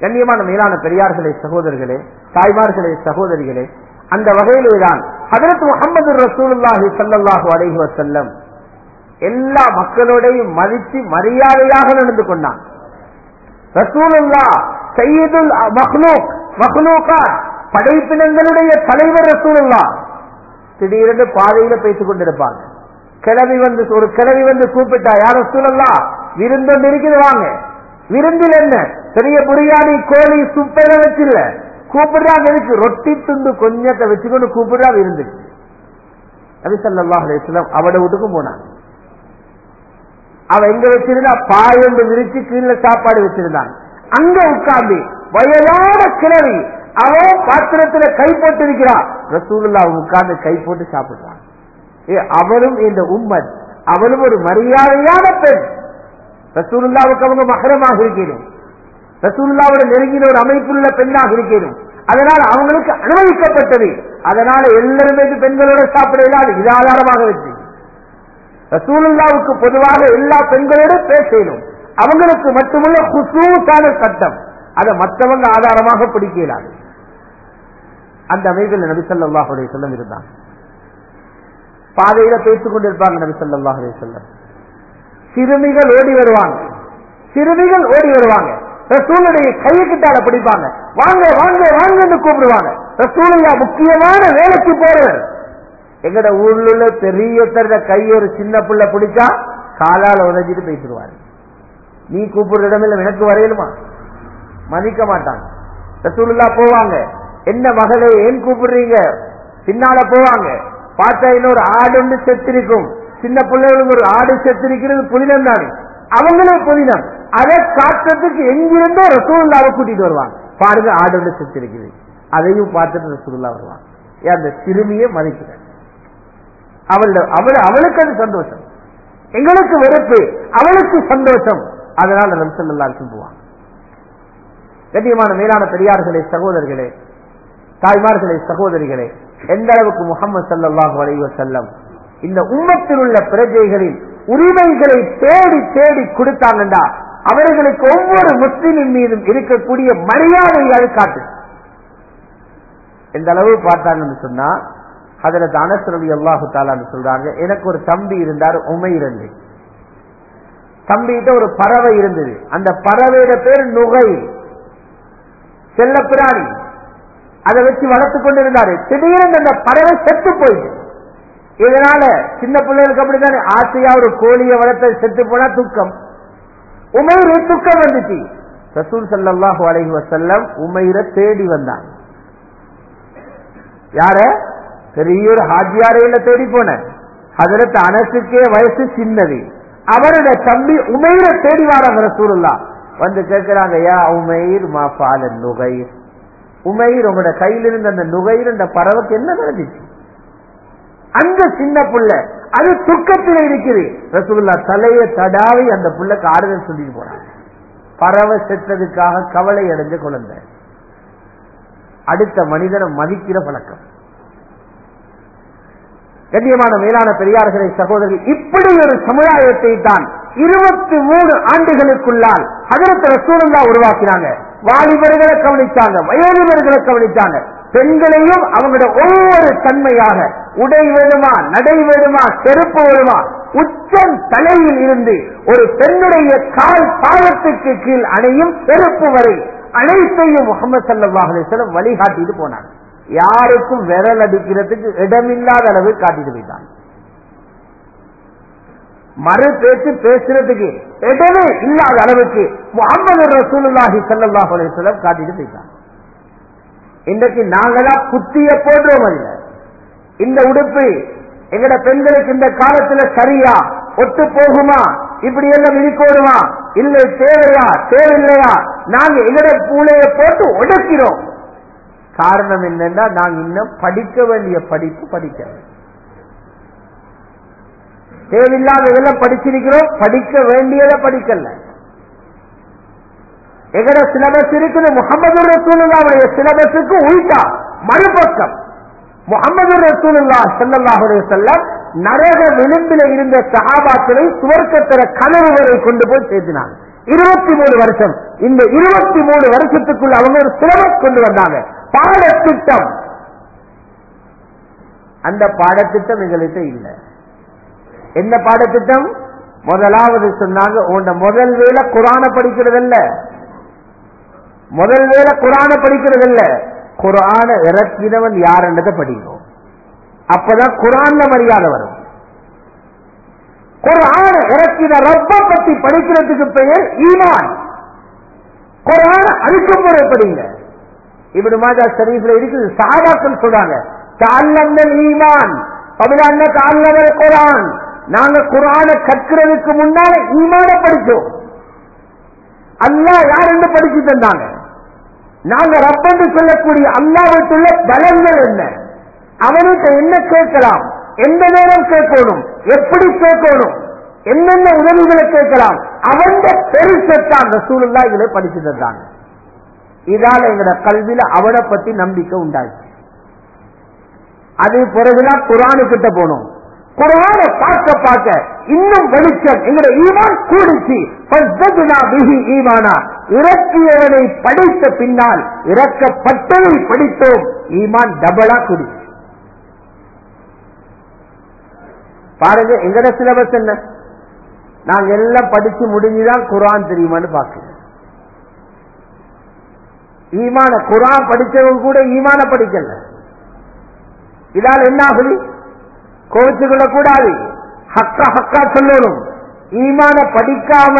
கண்ணியமான மேலான பெரியார்களே சகோதரர்களே தாய்மார்களே சகோதரிகளே அந்த வகையிலேதான். ஹதரத் முகமது ரசூலுல்லாஹி சல்லாஹூ அலஹி வசல்லம் எல்லா மக்களோடையும் மதித்து மரியாதையாக நடந்து கொண்டான். ரசூலுல்லா சையீதுல் மஹ்லூக் மஹ்லூகா படைப்பினங்களுடைய தலைவர் ரசூலுல்லா. திடீரென்று பாதையில பேசிக் கொண்டிருப்பாங்க. கிளவி வந்து ஒரு கிளவி வந்து கூப்பிட்டா யார் சூழல்லா விருந்தம் இருக்குது வாங்க. விருந்தில் என்ன? பெரிய புரியாணி கோழி சுப்பையில வச்சில்ல கூப்பிடுறாங்க இருக்கு. ரொட்டி துண்டு கொஞ்சத்தை வச்சுக்கொண்டு கூப்பிடுறா விருந்து. நபிசல்லா அலிஸ்லாம் அவட வீட்டுக்கும் போனான். அவ எங்க வச்சிருந்தா? பாயண்டு விரிச்சு கீழே சாப்பாடு வச்சிருந்தான். அங்க உட்கார்ந்து வயதான கிளவி அவன் பாத்திரத்துல கை போட்டு இருக்கிறான் ரசூலுல்லா உட்கார்ந்து கை போட்டு சாப்பிடுறான். அவரும் இந்த உம்மன் அவளும் ஒரு மரியாதையான பெண். ரசூலுல்லாவுக்கு அவங்க மகரமாக இருக்கணும் ரசூல்லாவோட நெருங்கின ஒரு அமைப்புள்ள பெண்ணாக இருக்கணும் அதனால் அவங்களுக்கு அனுமதிக்கப்பட்டது. அதனால எல்லாருமே பெண்களோட சாப்பிட அது இது ஆதாரமாக வச்சு. ரசூலுல்லாவுக்கு பொதுவாக எல்லா பெண்களோட பேசணும். அவங்களுக்கு மட்டுமல்ல குசூசான சட்டம். அதை மற்றவங்க ஆதாரமாக பிடிக்கலாது. அந்த அமைப்பில் நபிசல்லாஹுடைய சொல்லம் இருந்தான். பாதையில பேசிக் கொண்டிருப்பாங்க நபி சொல்லாஹ் சொல்லம் சிறுமிகள் ஓடி வருவாங்க. சிறுமிகள் ஓடி வருவாங்க. ரசூலுடைய கையக்கிட்டால பிடிப்பாங்க. வாங்க வாங்க வாங்க கூப்பிடுவாங்க. ரசூலுல்லா முக்கியமான வேலைக்கு போறவர் எங்கட ஊர்ல உள்ள பெரிய தர கையை ஒரு சின்ன புள்ள பிடிச்சா காலால உதஞ்சிட்டு பேசிடுவாரு. நீ கூப்பிடுற இடமில்ல எனக்கு வரையலுமா? மதிக்க மாட்டாங்க ரசூலுல்லா போவாங்க. என்ன மகளே ஏன் கூப்பிடுறீங்க? பின்னால போவாங்க. பார்த்தா இன்னொரு ஆடு ஒன்று செத்திருக்கும். சின்ன பிள்ளைகளுக்கு ஒரு ஆடு செத்திருக்கிறது புதினம் தானே? அவங்களே புதினம் அதை காட்டுறதுக்கு எங்கிருந்தோ ரசூல்லாவை கூட்டிட்டு வருவாங்க. பாருங்க ஆடோட செத்து இருக்குது அதையும் பார்த்துட்டு ரசூல்லா வருவாங்க. ஏன் அந்த சிறுமியை மதிக்கிறேன் அவள் அவள் அவளுக்கு அது சந்தோஷம். எங்களுக்கு வெறுப்பு அவளுக்கு சந்தோஷம். அதனால ரம்சல்லா சொல்லுவாங்க கண்ணியமான மேலான பெரியார்களே சகோதரர்களே தாய்மார்களே சகோதரிகளே எந்த அளவுக்கு முகமது சல்லாஹ் அலைவ செல்லம் இந்த உம்மத்தில் உள்ள பிரஜைகளின் உரிமைகளை தேடி தேடி கொடுத்தாங்கண்டா அவர்களுக்கு ஒவ்வொரு முஸ்லிமின் மீதும் இருக்கக்கூடிய மரியாதையை அது காட்டு. எந்த அளவு பார்த்தாங்கன்னு சொன்னா அதுல அனசரவி அல்லாஹு தாலான்னு சொல்றாங்க எனக்கு ஒரு தம்பி இருந்தார் உமை இருந்து தம்பிகிட்ட ஒரு பறவை இருந்தது. அந்த பறவையோட பேர் நுகை. செல்ல பிராணி. அதை வச்சு வளர்த்து கொண்டு இருந்தாரு திடீர்னு அந்த பறவை செத்து போயிட்டு இதனால சின்ன பிள்ளைகளுக்கு அப்படித்தானே ஆசையா ஒரு கோழியை வளர்த்த செத்து போனா துக்கம். உமையிரு துக்கம் வந்துச்சு. ரசூல் சல்லாஹு அலஹி வசல்லம் உமையிர தேடி வந்தாங்க யார? பெரிய ஒரு ஹாஜியாரையில தேடி போன. அதற்கு அனசுக்கே வயசு சின்னது. அவருடைய தம்பி உமையிர தேடி வாராங்க ரசூலுல்லா. வந்து கேட்கிறாங்க யா உமைர் மா நுகைர். உமைர் உங்களோட கையிலிருந்து அந்த நுகைர் அந்த பறவைக்கு என்ன நடந்துச்சு? அந்த சின்ன புள்ள அது துக்கத்தில் இருக்குது. ரசூலுல்லா தலையை தடாவி அந்த புள்ளக்கு ஆறுதல் சொல்லிட்டு போறாங்க பறவை செத்ததுக்காக கவலை அடைஞ்ச குழந்தை. அடுத்த மனிதனை மதிக்கிற பழக்கம். கண்ணியமான மேலான பெரியார்களை சகோதரி இப்படி ஒரு சமுதாயத்தை தான் இருபத்தி மூணு ஆண்டுகளுக்குள்ளால் அதற்கு ரசூலந்தா உருவாக்கினாங்க. வாலிபர்களை கவனிச்சாங்க வயோதிபர்களை கவனிச்சாங்க. பெண்களையும் அவங்களோட ஒவ்வொரு தன்மையாக உடை வேணுமா நடை வேணுமா செருப்பு வேணுமா? உச்சம் தலையில் இருந்து ஒரு பெண்ணுடைய கால் பாலத்துக்கு கீழ் அணையும் செருப்பு வரை அனைத்தையும் முகமது சல்லாஹ் வழிகாட்டிட்டு போனாங்க யாருக்கும் விரல் அடிக்கிறதுக்கு இடமில்லாத அளவு காட்டிட்டு போயிட்டாங்க மறு பேச்சு பேசுறதுக்கு இடமே இல்லாத அளவுக்கு முகமது ரசூலுல்லாஹி சல்லாஹ் காட்டிட்டு போயிட்டாங்க இன்றைக்கு நாங்களா குத்திய போன்றோம் அல்ல இந்த உடுப்பு எங்கட பெண்களுக்கு இந்த காலத்துல சரியா? ஒத்து போகுமா? இப்படி எல்லாம் இருக்கணுமா இல்லை தேவையா? தேவையில்லையா? நாங்க எங்கட பூலைய போட்டு உடைக்கிறோம். காரணம் என்னன்னா நாங்க இன்னும் படிக்க வேண்டிய படிப்பு படிக்க தேவையில்லாததெல்லாம் படிச்சிருக்கிறோம் படிக்க வேண்டியதை படிக்கல. எங்கட சிலபஸ் இருக்குது முகமது ரசூலுல்லாவுடைய சிலபஸுக்கு உள்டா மறுபக்கம். முகமது ரசூலுல்லா செல்லல்லாஹுடைய செல்லம் நரக விளிம்பில இருந்த சகாபாக்களை சுவர்க்கத்திர கனவு வரை கொண்டு போய் சேர்த்தினாங்க. இருபத்தி மூணு வருஷம். இந்த இருபத்தி மூணு வருஷத்துக்குள்ள அவங்க ஒரு சிலபஸ் கொண்டு வந்தாங்க. பாடத்திட்டம். அந்த பாடத்திட்டம் எங்கள்கிட்ட இல்லை. என்ன பாடத்திட்டம்? முதலாவது சொன்னாங்க உன்ன முதல் வேலை குரான படிக்கிறது இல்ல முதல் வேலை குரான படிக்கிறது குரான இறக்கினவன் யாருன்றதை படிக்கணும் அப்பதான் குரான்ல மரியாதை வரும். குரான இறக்கின ரப்ப பத்தி படிக்கிறதுக்கு பெயர் ஈமான். குரான முறை படிங்க. இப்படி மாதா ஷரீஃப்ல இருக்குது சாபாக்கள் சொல்றாங்க தாழ்ந்தல் ஈமான். பபிலான்ன தாழ்ந்தல் குரான் நாங்க குரான கற்கிறதுக்கு முன்னால ஈமான படிச்சோம். அல்லா யாருன்னு படிச்சு தந்தாங்க நாங்க ரப்பந்து சொல்லக்கூடிய அல்லாவிட்டுள்ள பலன்கள் என்ன? அவனுக்கு என்ன கேட்கலாம்? எந்த நேரம் கேட்கணும்? எப்படி கேட்கணும்? என்னென்ன உதவிகளை கேட்கலாம்? அவன் பெருசத்தான் ரசூலுல்லா இதுல படிச்சுட்டு தந்தாங்க. இதால எங்கட கல்வியில அவனை பத்தி நம்பிக்கை உண்டாச்சு. அது பிறகுதான் குரானு கிட்ட போனோம். குரான பார்க்க பார்க்க இன்னும் வெளிச்சம் எங்களோட ஈமான் கூடிச்சு. ஈமானா. இறக்கியவனை படித்த பின்னால் இறக்கப்பட்டதை படித்தோம். ஈமான் டபுளா குடி. பாருங்க எங்கட சிலபஸ் என்ன? நாங்க எல்லாம் படிச்சு முடிஞ்சுதான் குரான் தெரியுமான்னு பாக்குறோம் ஈமான குரான் படிச்சவங்க கூட ஈமான படிக்கல. இதால் என்ன ஆகுது? கோவிச்சுக்கொள்ள கூடாது ஹக்கா ஹக்கா சொல்லணும். ஈமான படிக்காம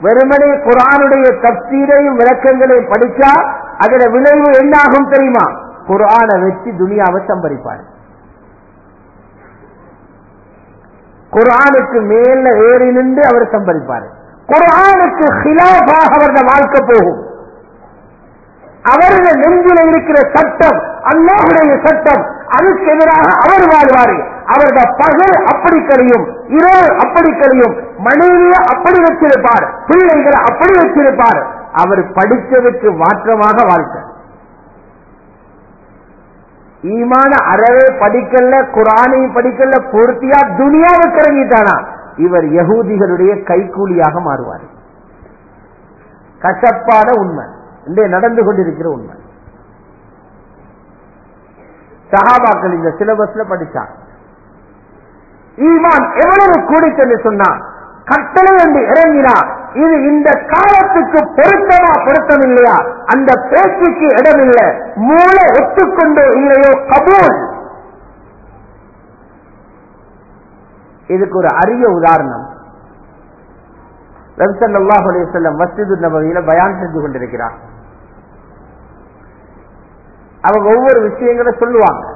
வெறுமனே குரானுடைய தப்சீரையும் விளக்கங்களையும் படிச்சா அதில் விளைவு என்ன ஆகும் தெரியுமா? குரானை வச்சு துனியாவை சம்பரிப்பார் குரானுக்கு மேல ஏறி நின்று அவர் சம்பரிப்பார் குரானுக்கு ஹிலாபாக அவரது வாழ்க்கை போகும். அவருடைய நெஞ்சில இருக்கிற சட்டம் அல்லாஹுடைய சட்டம் அதுக்கு எதிராக அவர் வாழ்வாரு. அவருடைய பகல் அப்படி கழியும் இரவு அப்படி கழியும் மனைவியை அப்படி வச்சிருப்பார் பிள்ளைகளை அப்படி வச்சிருப்பார். அவர் படித்ததுக்கு மாற்றமாக வாழ்க்கை ஈமான அறவே படிக்கல குரானையும் படிக்கல பூர்த்தியா துனியாவை கிறங்கிட்டானா இவர் யகூதிகளுடைய கைக்கூலியாக மாறுவார். கசப்பான உண்மை. இன்றைய நடந்து கொண்டிருக்கிற உண்மை. சகாபாக்கள் இந்த சிலபஸ்ல படிச்சாங்க. ஈமான் எவ்வளவு கூடித்தன்னு சொன்னா கட்டளை என்று இறங்கினார். இது இந்த காலத்துக்கு பொருத்தமா பொருத்தம் இல்லையா அந்த பேச்சுக்கு இடமில்லை. மூளை ஒத்துக்கொண்டோ இல்லையோ? கபூல். இதுக்கு ஒரு அரிய உதாரணம். ரவிசல்லாஹ் அலையம் மஸ்ஜிது நபவியில பயான் செஞ்சு கொண்டிருக்கிறார். அவங்க ஒவ்வொரு விஷயங்களை சொல்லுவாங்க.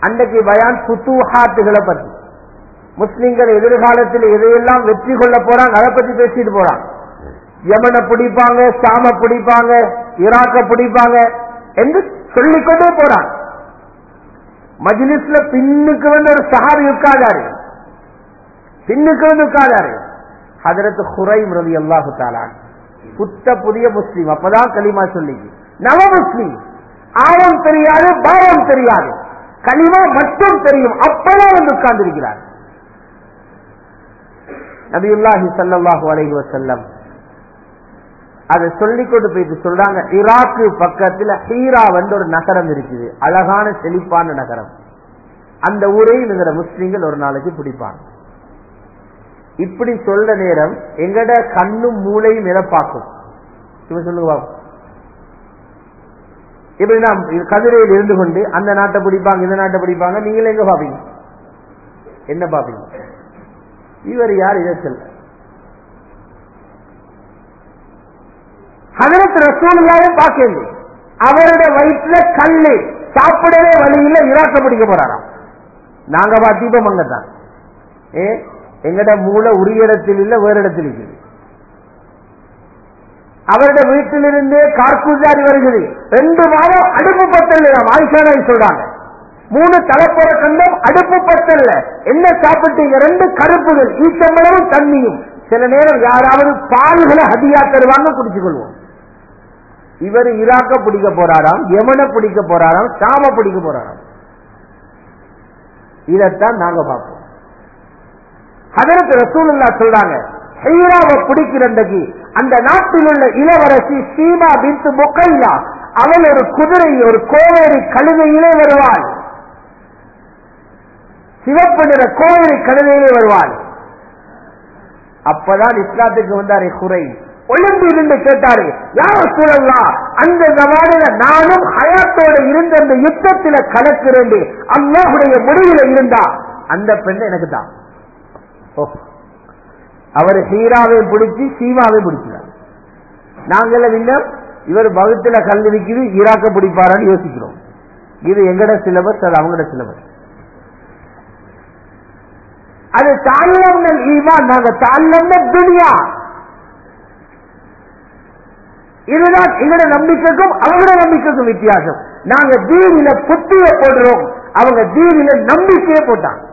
அன்றைக்கு பயான் புத்துஹாத்துகளை பற்றி. முஸ்லிம்கள் எதிர்காலத்தில் எதையெல்லாம் வெற்றி கொள்ள போறாங்க அதை பத்தி பேசிட்டு போறாங்க யமனை பிடிப்பாங்க சாம பிடிப்பாங்க ஈராக்க பிடிப்பாங்க என்று சொல்லிக்கொண்டே போறாங்க மஜ்லிஸ்ல பின்னுக்கு வந்து ஒரு சஹாபி உட்கார்ந்தாரு. பின்னுக்கு வந்து உட்கார்ந்தாரு. அதற்கு குறை ரவி அல்லாஹு தாலான் புத்த புதிய முஸ்லீம். அப்பதான் களிமா சொல்லி நவ முஸ்லீம். ஆழம் தெரியாது பாவம் தெரியாது. களிமா மட்டும் தெரியும். அப்பதான் வந்து உட்கார்ந்திருக்கிறார். நபியுல்லாஹி சல்லாஹு அலைஹி வசல்லம் அதை சொல்லிக் கொண்டு போயிட்டு சொல்றாங்க ஈராக்கு பக்கத்துல ஹீரா வந்து ஒரு நகரம் இருக்குது அழகான செழிப்பான நகரம். அந்த ஊரையும் இருக்கிற முஸ்லீம்கள் ஒரு நாளைக்கு பிடிப்பாங்க. இப்படி சொல்ற நேரம் எங்கட கண்ணும் மூளையும் எதை இவன் சொல்லுவா இப்படி நாம் கதிரையில் இருந்து கொண்டு அந்த நாட்டை பிடிப்பாங்க இந்த நாட்டை பிடிப்பாங்க நீங்களே எங்க பாப்பீங்க? என்ன பாப்பீங்க? இவர் யார் இதை சொல்ல? ஹதரத் ரசூலுல்லாவே பார்க்கல அவருடைய வயிற்றுல கல்லு சாப்பிடவே வழியில இராக்க பிடிக்க போறாராம். நாங்க தீபம் அங்கதான். ஏ எங்கட மூளை உரிய இடத்தில் இல்ல வேறு இடத்தில் இருக்குது. அவருடைய வீட்டிலிருந்தே கார்குஜாரி வருகிறது. ரெண்டு மாதம் அடுப்பு பத்தல் ஆயிஷானை சொல்றாங்க. மூணு தலைப்புற கண்டம் அடுப்பு பத்தல்ல. என்ன சாப்பிட்டீங்க ரெண்டு கருப்புகள். ஈச்சம்பளவும் தண்ணியும். சில நேரம் யாராவது பால்களை ஹதியா தருவாங்க குடிச்சு கொள்வோம் இவர் ஈராக்க பிடிக்க போறாராம் யமனை பிடிக்க போறாராம் சாம பிடிக்க போறாராம். இதைத்தான் நாங்க பார்ப்போம். அதற்கு ரசூலுல்லா சொல்றாங்க ஹீராவை பிடிக்கிறண்டைக்கு அந்த நாட்டில் உள்ள இளவரசி சீமா பின்து முக்கையா அவள் ஒரு குதிரை ஒரு கோவேரி கழுதையிலே வருவாள். சிவப்பு நிற கோவேரி கடலிலே வருவாள் அப்பதான் இஸ்லாத்துக்கு வந்தாரே குறை ஒளிந்து இருந்து கேட்டாரு யார் சொல்லலாம் அந்த ஜமானில நானும் ஹயாத்தோட இருந்த அந்த யுத்தத்தில கலக்கிறேன் அல்லாஹுடைய முடிவில் இருந்தா. அந்த பெண் எனக்கு தான். அவர் ஹீராவையும் பிடிச்சி சீமாவை பிடிச்சார் நாங்கள் இன்னும் இவர் பகுத்துல கல் இருக்குது ஈராக்க பிடிப்பாரான்னு யோசிக்கிறோம். இது எங்கட சிலபஸ் அது அவங்களோட சிலபஸ் அது தாழ்லம் ஈமான் நாங்க தாழ்லம் துனியா. இதுதான் எங்களோட நம்பிக்கைக்கும் அவங்களோட நம்பிக்கைக்கும் வித்தியாசம். நாங்க தீவில புத்திய போடுறோம். அவங்க தீவில நம்பிக்கையை போட்டாங்க.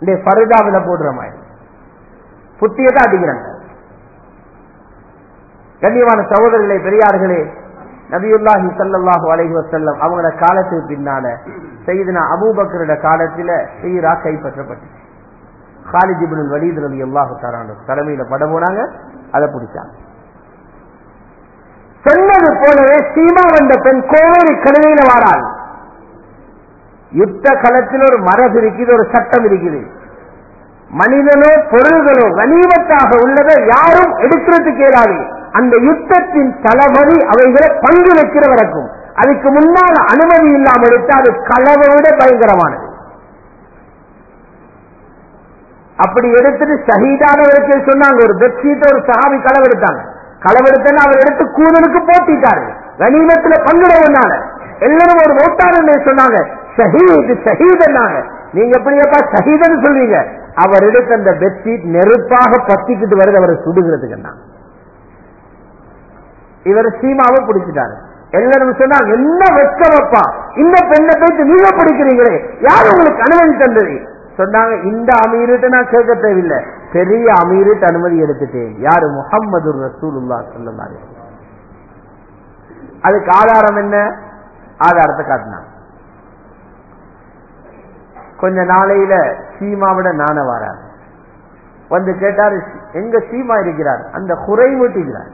இந்த பருதாவில போடுற மாதிரி. புத்தியை தான் அடிக்கிறாங்க. கண்ணியமான சகோதரர்களே பெரியார்களே நபியுல்லாஹி சல்லாஹு அலைஹி வசல்லம் அவங்களோட காலத்துக்கு பின்னால செய்தினா அபூபக்கரோட காலத்துல சீரா கைப்பற்றப்பட்டுச்சு. காலிஜ் இப்னுல் வலீத் ரலி அல்லாஹு தரான தலைமையில பட போனாங்க அதை பிடிச்சாங்க. சொன்னது போலவே சீமா வந்த பெண் கோவேரி கழுவையில வாராள். யுத்த களத்தில் ஒரு மரபு இருக்குது ஒரு சட்டம் இருக்குது. மனிதனோ பொருள்களோ கனிமத்தாக உள்ளதை யாரும் எடுக்கிறதுக்கு இயலாது. அந்த யுத்தத்தின் தளபதி அவைகளை பங்கு வைக்கிறவருக்கும் அதுக்கு முன்னால அனுமதி இல்லாமல் எடுத்து அது களவை விட பயங்கரமானது. அப்படி எடுத்துட்டு சகிதானவருக்கு சொன்னாங்க ஒரு பெட்ஷீட் ஒரு சஹாபி களவெடுத்தாங்க. களவெடுத்தன்னு அவர் எடுத்து கூதலுக்கு போட்டிட்டாரு. கனிமத்துல பங்கிட எல்லாரும் ஒரு ஓட்டாளர் சொன்னாங்க ஷஹீத் ஷஹீதன்னாங்க நீங்க எப்படியப்பா ஷஹீதன்னு சொல்றீங்க? அவர் எடுத்த அந்த பெட்ஷீட் நெருப்பாக பத்திக்கிட்டு வருது அவரை சுடுகிறதுக்கு என்ன இவர் சீமாவை பிடிச்சிட்டாரு. எல்லாரும் சொன்னாங்க என்ன வெக்க வைப்பா இந்த பெண்ணை பேச்சு நீங்க பிடிக்கிறீங்களே? யார் உங்களுக்கு அனுமதி தந்தது? சொன்னாங்க இந்த அமீருட்டு நான் கேட்க தேவையில்லை. பெரிய அமீருட்டு அனுமதி எடுத்துட்டேன். யாரு? முகம்மது ரசூலுல்லா சொல்லுங்க அதுக்கு ஆதாரம் என்ன? ஆதாரத்தை காட்டினாங்க. கொஞ்ச நாளையில சீமாவிட நான வராரு. வந்து கேட்டாரு எங்க சீமா இருக்கிறார்? அந்த குறைவீட்டுகிறார்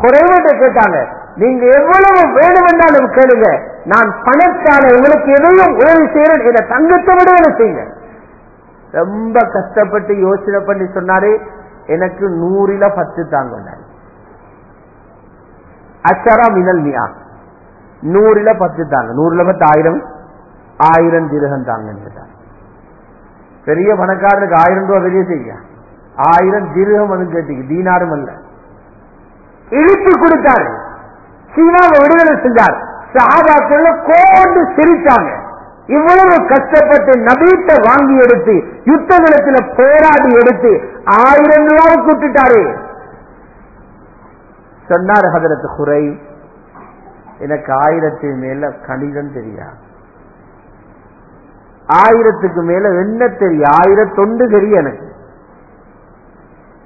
குறைவீட்டை கேட்டாங்க. நீங்க எவ்வளவு வேணுமென்றாலும் கேளுங்க. நான் பணத்தால உங்களுக்கு எதையும் உதவி செய்யறேன் இதை தங்கத்தை விட செய்யுங்க. ரொம்ப கஷ்டப்பட்டு யோசனை பண்ணி சொன்னாரு. எனக்கு நூறில பத்து தாங்க அச்சரா மினல் மியா. நூறில பத்து தாங்க. நூறுல பத்து ஆயிரம் ஆயிரம் திருகம் தாங்க பெரிய பணக்காரனுக்கு ஆயிரம் ரூபாய் வெளியே செய்ய ஆயிரம் திருகம் வந்து கேட்டீங்க. தீனாரும் அல்ல. இழுத்து கொடுத்தாரு. சீனாவை விடுதலை செஞ்சார். சஹாபாக்கள் கோண்டு சிரித்தாங்க. இவ்வளவு கஷ்டப்பட்டு நபீட்ட வாங்கி எடுத்து யுத்த நிலத்துல போராடி எடுத்து ஆயிரம் ரூபாவுக்கு விட்டுட்டாரு சொன்னார் ஹதரத்து குறை எனக்கு ஆயிரத்து மேல கணிதம் தெரியா? ஆயிரத்துக்கு மேல என்ன தெரியும்? ஆயிரத்தொண்டு தெரியும் எனக்கு.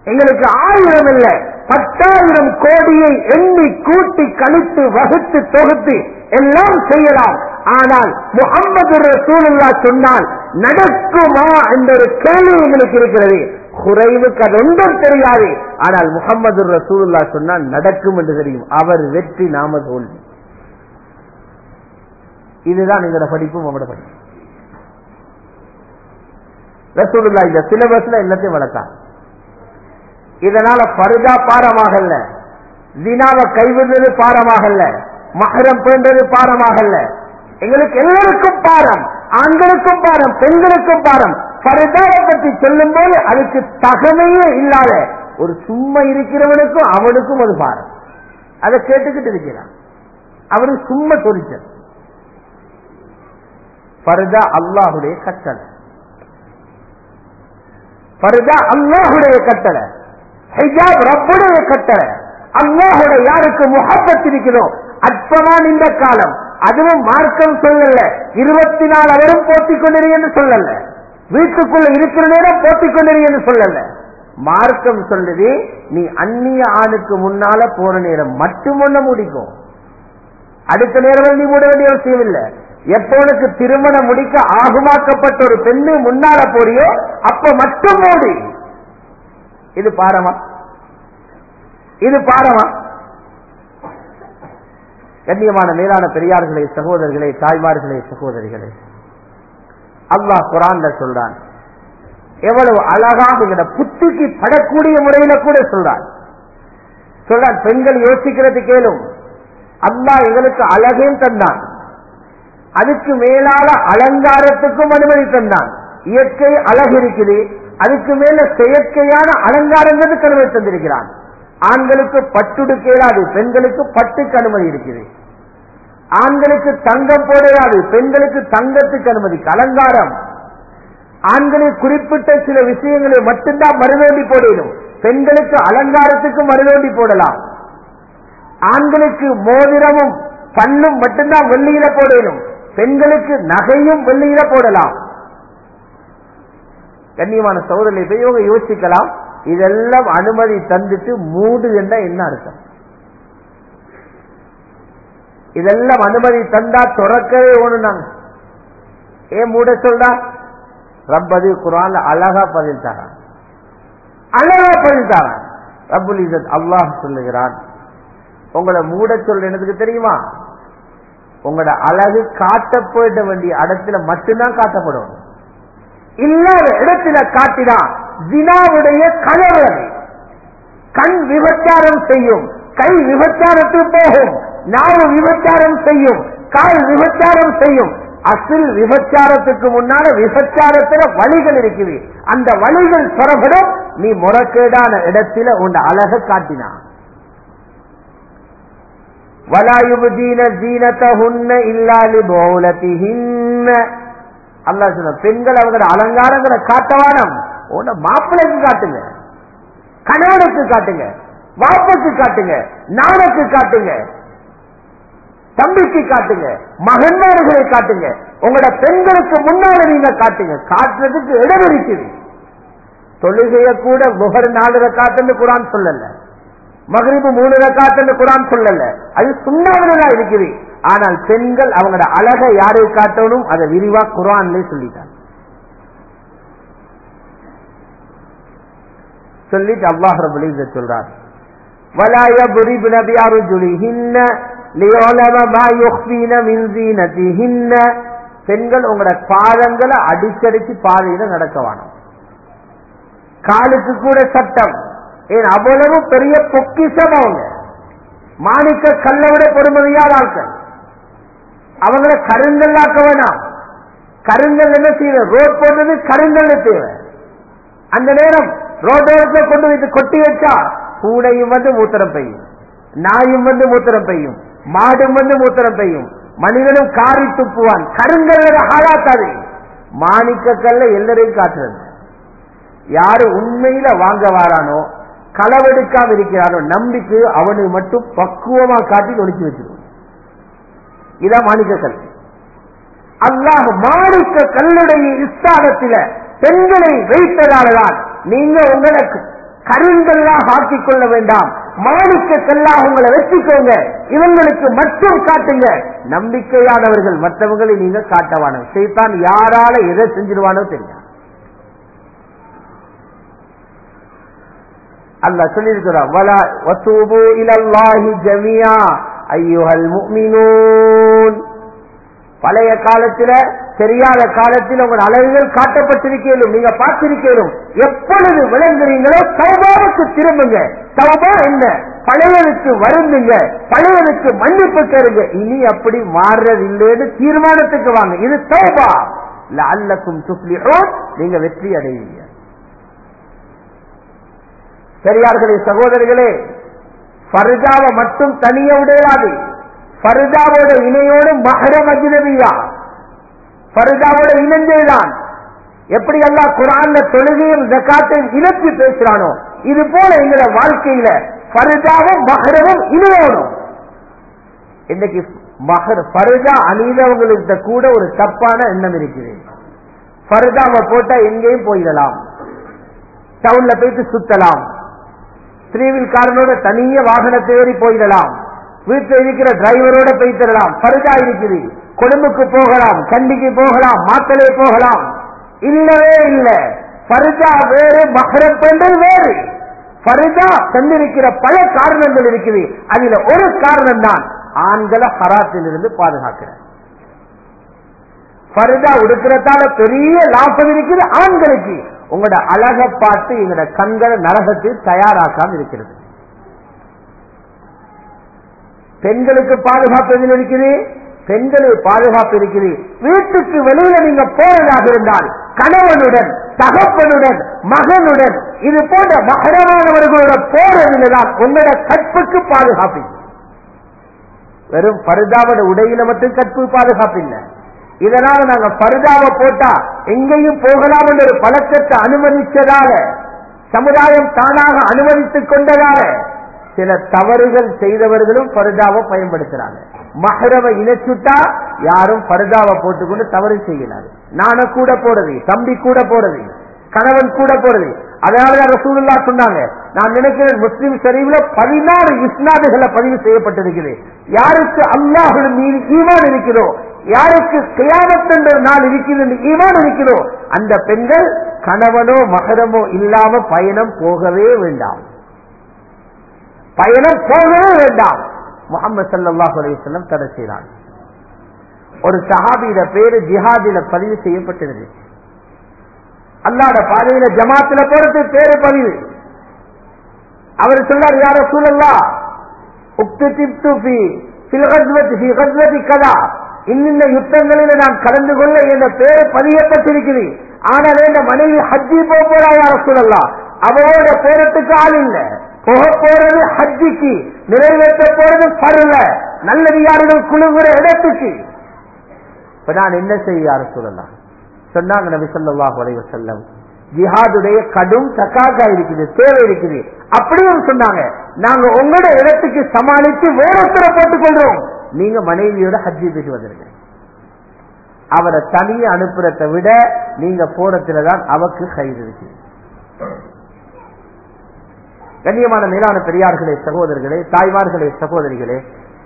எங்களுக்கு ஆயிரம் இல்ல பத்தாயிரம் கோடியை எண்ணி கூட்டி கழித்து வகுத்து தொகுத்து எல்லாம் செய்யலாம். ஆனால் முகம்மது ரசூலுல்லா சொன்னால் நடக்குமா என்ற ஒரு கேள்வி எங்களுக்கு இருக்கிறது. குறைவுக்கு அது ஒன்றும் தெரியாது. ஆனால் முகம்மது ரசூலுல்லா சொன்னால் நடக்கும் என்று தெரியும். அவர் வெற்றி நாம தோல்வி. இதுதான் எங்களோட படிப்பும் உங்களோட படிப்பு ரசூலுல்லா இந்த சிலபஸ்ல எல்லாத்தையும் வளர்த்தான் இதனால பருதா பாரமாகல்ல. தினாவை கைவிடுறது பாரமாகல்ல. மகரம் பேண்டது பாரமாகல்ல. எங்களுக்கு எல்லாருக்கும் பாரம் ஆண்களுக்கும் பாரம் பெண்களுக்கும் பாரம். பருதாவை பற்றி சொல்லும் போது அதுக்கு தகமையே இல்லாத ஒரு சும்மா இருக்கிறவனுக்கும் அவனுக்கும் அது பாரம். அதை கேட்டுக்கிட்டு இருக்கிறான். அவரு சும்மா தொழிச்சல் பருதா அல்லாஹுடைய கட்டளை. பருதா அல்லாஹுடைய கட்டளை. ஹிஜாப் ரப்புடைய கட்டளை. அல்லாஹோட யாருக்கு முகப்பத் இருக்கிறோம் அற்பமான இந்த காலம். அதுவும் மார்க்கம் சொல்லல. இருபத்தி நாலு அவரும் போட்டிக் கொண்டிருக்கன்னு சொல்லல. வீட்டுக்குள்ள இருக்கிற நேரம் போட்டிக் கொண்டிருக்கன்னு சொல்லல. மார்க்கம் சொல்லுது நீ அந்நிய ஆணுக்கு முன்னால போற நேரம் மட்டும் ஒண்ணு முடிக்கும். அடுத்த நேரம் நீ மூட வேண்டிய அவசியம் இல்லை. எப்போ உனக்கு திருமணம் முடிக்க ஆகுமாக்கப்பட்ட ஒரு பெண்ணு முன்னால போறியோ அப்ப மட்டும் மூடி. இது பாரமா? இது பாரமா? கண்ணியமான மேலான பெரியார்களே சகோதரர்களே தாய்மார்களே சகோதரிகளே. அல்லாஹ் குரான்ல சொல்றான். எவ்வளவு அழகாக எங்கட புத்திக்கு படக்கூடிய முறையில கூட சொல்றான். சொல்றான் பெண்கள் யோசிக்கிறது கேளும். அல்லாஹ் எங்களுக்கு அழகையும் தந்தான். அதுக்கு மேலான அலங்காரத்துக்கும் அனுமதி தந்தான். இயற்கை அழகு இருக்குது. அதுக்கு மேல செயற்கையான அலங்காரங்களுக்கு அனுமதி தந்திருக்கிறான் ஆண்களுக்கு பட்டுடுக்க இயலாது பெண்களுக்கு பட்டுக்கு அனுமதி இருக்குது. ஆண்களுக்கு தங்கம் போடையாது பெண்களுக்கு தங்கத்துக்கு அனுமதி அலங்காரம். ஆண்களுக்கு குறிப்பிட்ட சில விஷயங்களை மட்டும்தான் மறுதோண்டி போடணும். பெண்களுக்கு அலங்காரத்துக்கு மறுதோண்டி போடலாம். ஆண்களுக்கு மோதிரமும் பல்லும் மட்டும்தான் வெள்ளியில போடணும். பெண்களுக்கு நகையும் வெள்ளியில போடலாம். கண்ணியமான சோதனை போய் இவங்க யோசிக்கலாம். இதெல்லாம் அனுமதி தந்துட்டு மூடு என்ற என்ன அர்த்தம்? இதெல்லாம் அனுமதி தந்தா துறக்கவே ஒண்ணுனாங்க ஏன் மூட சொல்றா? ரப்பது குரான் அழகா பதில் தரான். அழகா பதில் தரான். ரபுல் இசத் அல்லாஹ் சொல்லுகிறான். உங்களை மூட சொல்ற எனக்கு தெரியுமா? உங்களோட அழகு காட்டப்பட வேண்டிய இடத்துல மட்டும்தான் காட்டப்படும் இல்லாத இடத்துல காட்டினா வினாவுடைய கனவு கண் விபச்சாரம் செய்யும் கை விபச்சாரத்துக்கு போகும் நாவு விபச்சாரம் செய்யும் கால் விபச்சாரம் செய்யும். அசில் விபச்சாரத்துக்கு முன்னால விபச்சாரத்துல வழிகள் இருக்குது. அந்த வழிகள் புறப்படும் நீ முறக்கேடான இடத்துல உன் அழக காட்டினா. வலாயுபதீன ஜீனத்தஹுன்ன இல்லாலி பௌலத்திஹின்ன அல்லா சொன்ன பெண்கள் அவங்க அலங்காரங்களை காட்டவானம் உன்ன மாப்பிள்ளைக்கு காட்டுங்க. கணவனுக்கு காட்டுங்க. வாப்பக்கு காட்டுங்க. நானுக்கு காட்டுங்க. தம்பிக்கு காட்டுங்க. மகன்மார்களை காட்டுங்க. உங்களோட பெண்களுக்கு முன்னால நீங்க காட்டுங்க. காட்டுறதுக்கு இடம் இருக்குது. தொழுகைய கூட முகர் நாலு காட்டுன்னு குரான் சொல்லல. மகரிபு மூணு ரக்காத்துன்னு குரான் சொல்லல அது சுண்ணாவிலாம் இருக்குது ஆனால் பெண்கள் அவங்களோட அழகை யாரை காட்டணும் அதை விரிவா குரான்ல சொல்லிட்டாங்க சொல்லிட்டு அல்லாஹ் ரபுல் இzzat சொல்றார் ولا يضربن بأرجلهن ليعلم ما يخفين من زينتهن பெண்கள் உங்களோட பாதங்களை அடிக்கடிச்சு பாதையில நடக்க வேணும் காலுக்கு கூட சட்டம் ஏன் அவ்வளவு பெரிய பொக்கிஷம் அவங்க. மாணிக்க கல்லை விட பொறுமதியாத ஆட்கள் அவங்கள கருங்கல்லாக்க வேணாம். கருங்கல் என்ன செய்ய ரோட் போடுறது கருங்கல் தேவை அந்த நேரம் ரோட்டோரத்தை கொண்டு வைத்து கொட்டி வச்சா கூடையும் வந்து மூத்திரம் பெய்யும். நாயும் வந்து மூத்திரம் பெய்யும். மாடும் வந்து மூத்திரம் பெய்யும். மனிதனும் காரி துப்புவான். கருங்கல்ல ஆளாக்காது. மாணிக்க கல்ல எல்லாரையும் காட்டுறது. யாரு உண்மையில வாங்க வாரானோ களவெடுக்காம இருக்கிறானோ நம்பிக்கை அவனுக்கு மட்டும் பக்குவமா காட்டி ஒழிச்சு வச்சிருவான் இதான் மாணிக்க கல். அல்லாஹ் மாணிக்க கல்லுடைய இஸ்தானத்தில பெண்களை வைத்ததாலதான் நீங்க உங்களுக்கு கருங்கல்லாக ஆக்கிக் கொள்ள வேண்டாம். மாணிக்க கல்லாக உங்களை வச்சுக்கோங்க இவங்களுக்கு மட்டும் காட்டுங்க. நம்பிக்கையானவர்கள் மற்றவங்களை நீங்க காட்டவானோ செய்தான் யாரால எதை செஞ்சிருவானோ தெரியும் அல்ல சொல்லியிருக்கிறான் வலா வசூபு இலல்லாஹி ஜமியா ஐயுஹல் முஃமினூன். பழைய காலத்துல தெரியாத காலத்தில் உங்கள் அழகுகள் காட்டப்பட்டிருக்கலும் நீங்க பார்த்திருக்கலும் எப்பொழுது விளங்குறீங்களோ சௌபாவுக்கு திரும்புங்க. சௌபா என்ன? பழையனுக்கு வருந்துங்க. பழையனுக்கு மன்னிப்பு கேளுங்க. இனி அப்படி மாறுறதில்லைன்னு தீர்மானத்துக்கு வாங்க. இது சௌபா இல்ல அல்லக்கும் சுப்ளியோ நீங்க வெற்றி அடைவீங்க. பெரியார்களே சகோதரர்களே ஃபர்ஜாவை மட்டும் தனிய விடையாது ஃபர்ஜாவோட இணையோடு மகரம் அஜினவியா ஃபர்ஜாவோட இணைந்தேதான். எப்படி எல்லாம் குரான்ல தொழுகையும் ஜக்காத்தையும் இணைத்து பேசுறானோ இது போல எங்களோட வாழ்க்கையில ஃபர்ஜாவும் மகரமும் இணையோடும் இன்னைக்கு மகர் ஃபர்ஜா அணிந்தவங்களுக்கு கூட ஒரு தப்பான எண்ணம் இருக்குது. ஃபர்ஜாவை போட்டா எங்கேயும் போயிடலாம். டவுன்ல போயிட்டு சுத்தலாம். த்ரீவில் காரனோட தனிய வாகனத்தை ஏறி போயிடலாம். வீட்டில் இருக்கிற டிரைவரோட போய்த்திடலாம் பருதா இருக்குது. கொழும்புக்கு போகலாம். கண்டிக்கு போகலாம். மாத்தலே போகலாம். இல்லவே இல்லை. பருதா வேறு மகரப்பெண்டல் வேறு. பருதா தந்திருக்கிற பல காரணங்கள் இருக்குது. அதுல ஒரு காரணம் தான் ஆண்களை ஹராத்திலிருந்து பாதுகாக்கிறார் பருதா உடுக்கிறதால பெரிய லாபம் இருக்குது ஆண்களுக்கு. உங்களோட அழக பார்த்து எங்களோட கண்கள் நரகத்தில் தயாராக்காமல் இருக்கிறது. பெண்களுக்கு பாதுகாப்பு எதில் இருக்குது? பெண்களுக்கு பாதுகாப்பு இருக்குது. வீட்டுக்கு வெளியில நீங்க போறதாக இருந்தால் கணவனுடன் தகப்பனுடன் மகனுடன் இது போன்ற மகரமானவர்களோட போறதுலதான் உங்களோட கற்புக்கு பாதுகாப்பு. வெறும் பருதாவோட உடையில மட்டும் கற்பு பாதுகாப்பு இல்லை. இதனால நாங்க பருதாவை போட்டா எங்கேயும் போகலாம் என்ற ஒரு பழக்கத்தை அனுமதிச்சதால சமுதாயம் தானாக அனுமதித்துக் கொண்டதால சில தவறுகள் செய்தவர்களும் பருதாவை பயன்படுத்துறாங்க. மகரவை இணைச்சுட்டா யாரும் பருதாவை போட்டுக்கொண்டு தவறு செய்யலாது. நான கூட போறது தம்பி கூட போறது கணவன் கூட போறது. அதனாலதான் ரசூலுல்லா சொன்னாங்க நான் நினைக்கிறேன் முஸ்லீம் சரிவில் பதினாறு இஸ்னாதுகளை பதிவு செய்யப்பட்டிருக்கிறது யாருக்கு அல்லாஹின் மீது ஈமான் இருக்கிறோம் யாருக்கு கியாமத் என்ற நாள் இருக்கிறது ஈமான் இருக்கிறோ அந்த பெண்கள் கணவனோ மகரமோ இல்லாம பயணம் போகவே வேண்டாம். பயணம் போகவே வேண்டாம். முகமது சல்லாஹ் அலையம் தடை செய்தான். ஒரு சஹாபியிட பேரு ஜிஹாதில பதிவு செய்யப்பட்டிருது அல்லாட பாதையில ஜமாத்துல போறது பேரு பதிவு. அவர் சொன்னார் யார சூழல்லா கதா. இன்னின்ன யுத்தங்களில் நான் கலந்து கொள்ள என்ற பேரு பதியப்பட்டிருக்கிறது ஆனால் என் மனைவி ஹஜ்ஜி போக போறா யார சொல்லலாம் அவரோட பேரத்துக்கு ஆள் இல்லை. போக போறது ஹஜ்ஜிக்கு நிறைவேற்ற போறது பருவ நல்லவியார்கள் குழுகிற இடத்துக்கு. இப்ப நான் என்ன செய்ய யார சொல்லலாம் சொன்னாங்க நபி சொல்லாஹ் உடைய செல்லம் ஜிஹாதுடைய கடும் தக்காக்கா இருக்குது தேவை இருக்குது. அப்படியும் சொன்னாங்க. நாங்க உங்களோட இடத்துக்கு சமாளித்து வேறொருத்தரை போட்டுக் கொள்றோம். நீங்க மனைவியோட ஹஜ்ஜி போயிட்டு வந்துருங்க அவரை தனியே அனுப்புறதை விட நீங்க போறதுலதான் அவக்கு கயிறு இருக்கு. கண்ணியமான மேலான பெரியார்களே சகோதரர்களே தாய்மார்களே சகோதரிகளே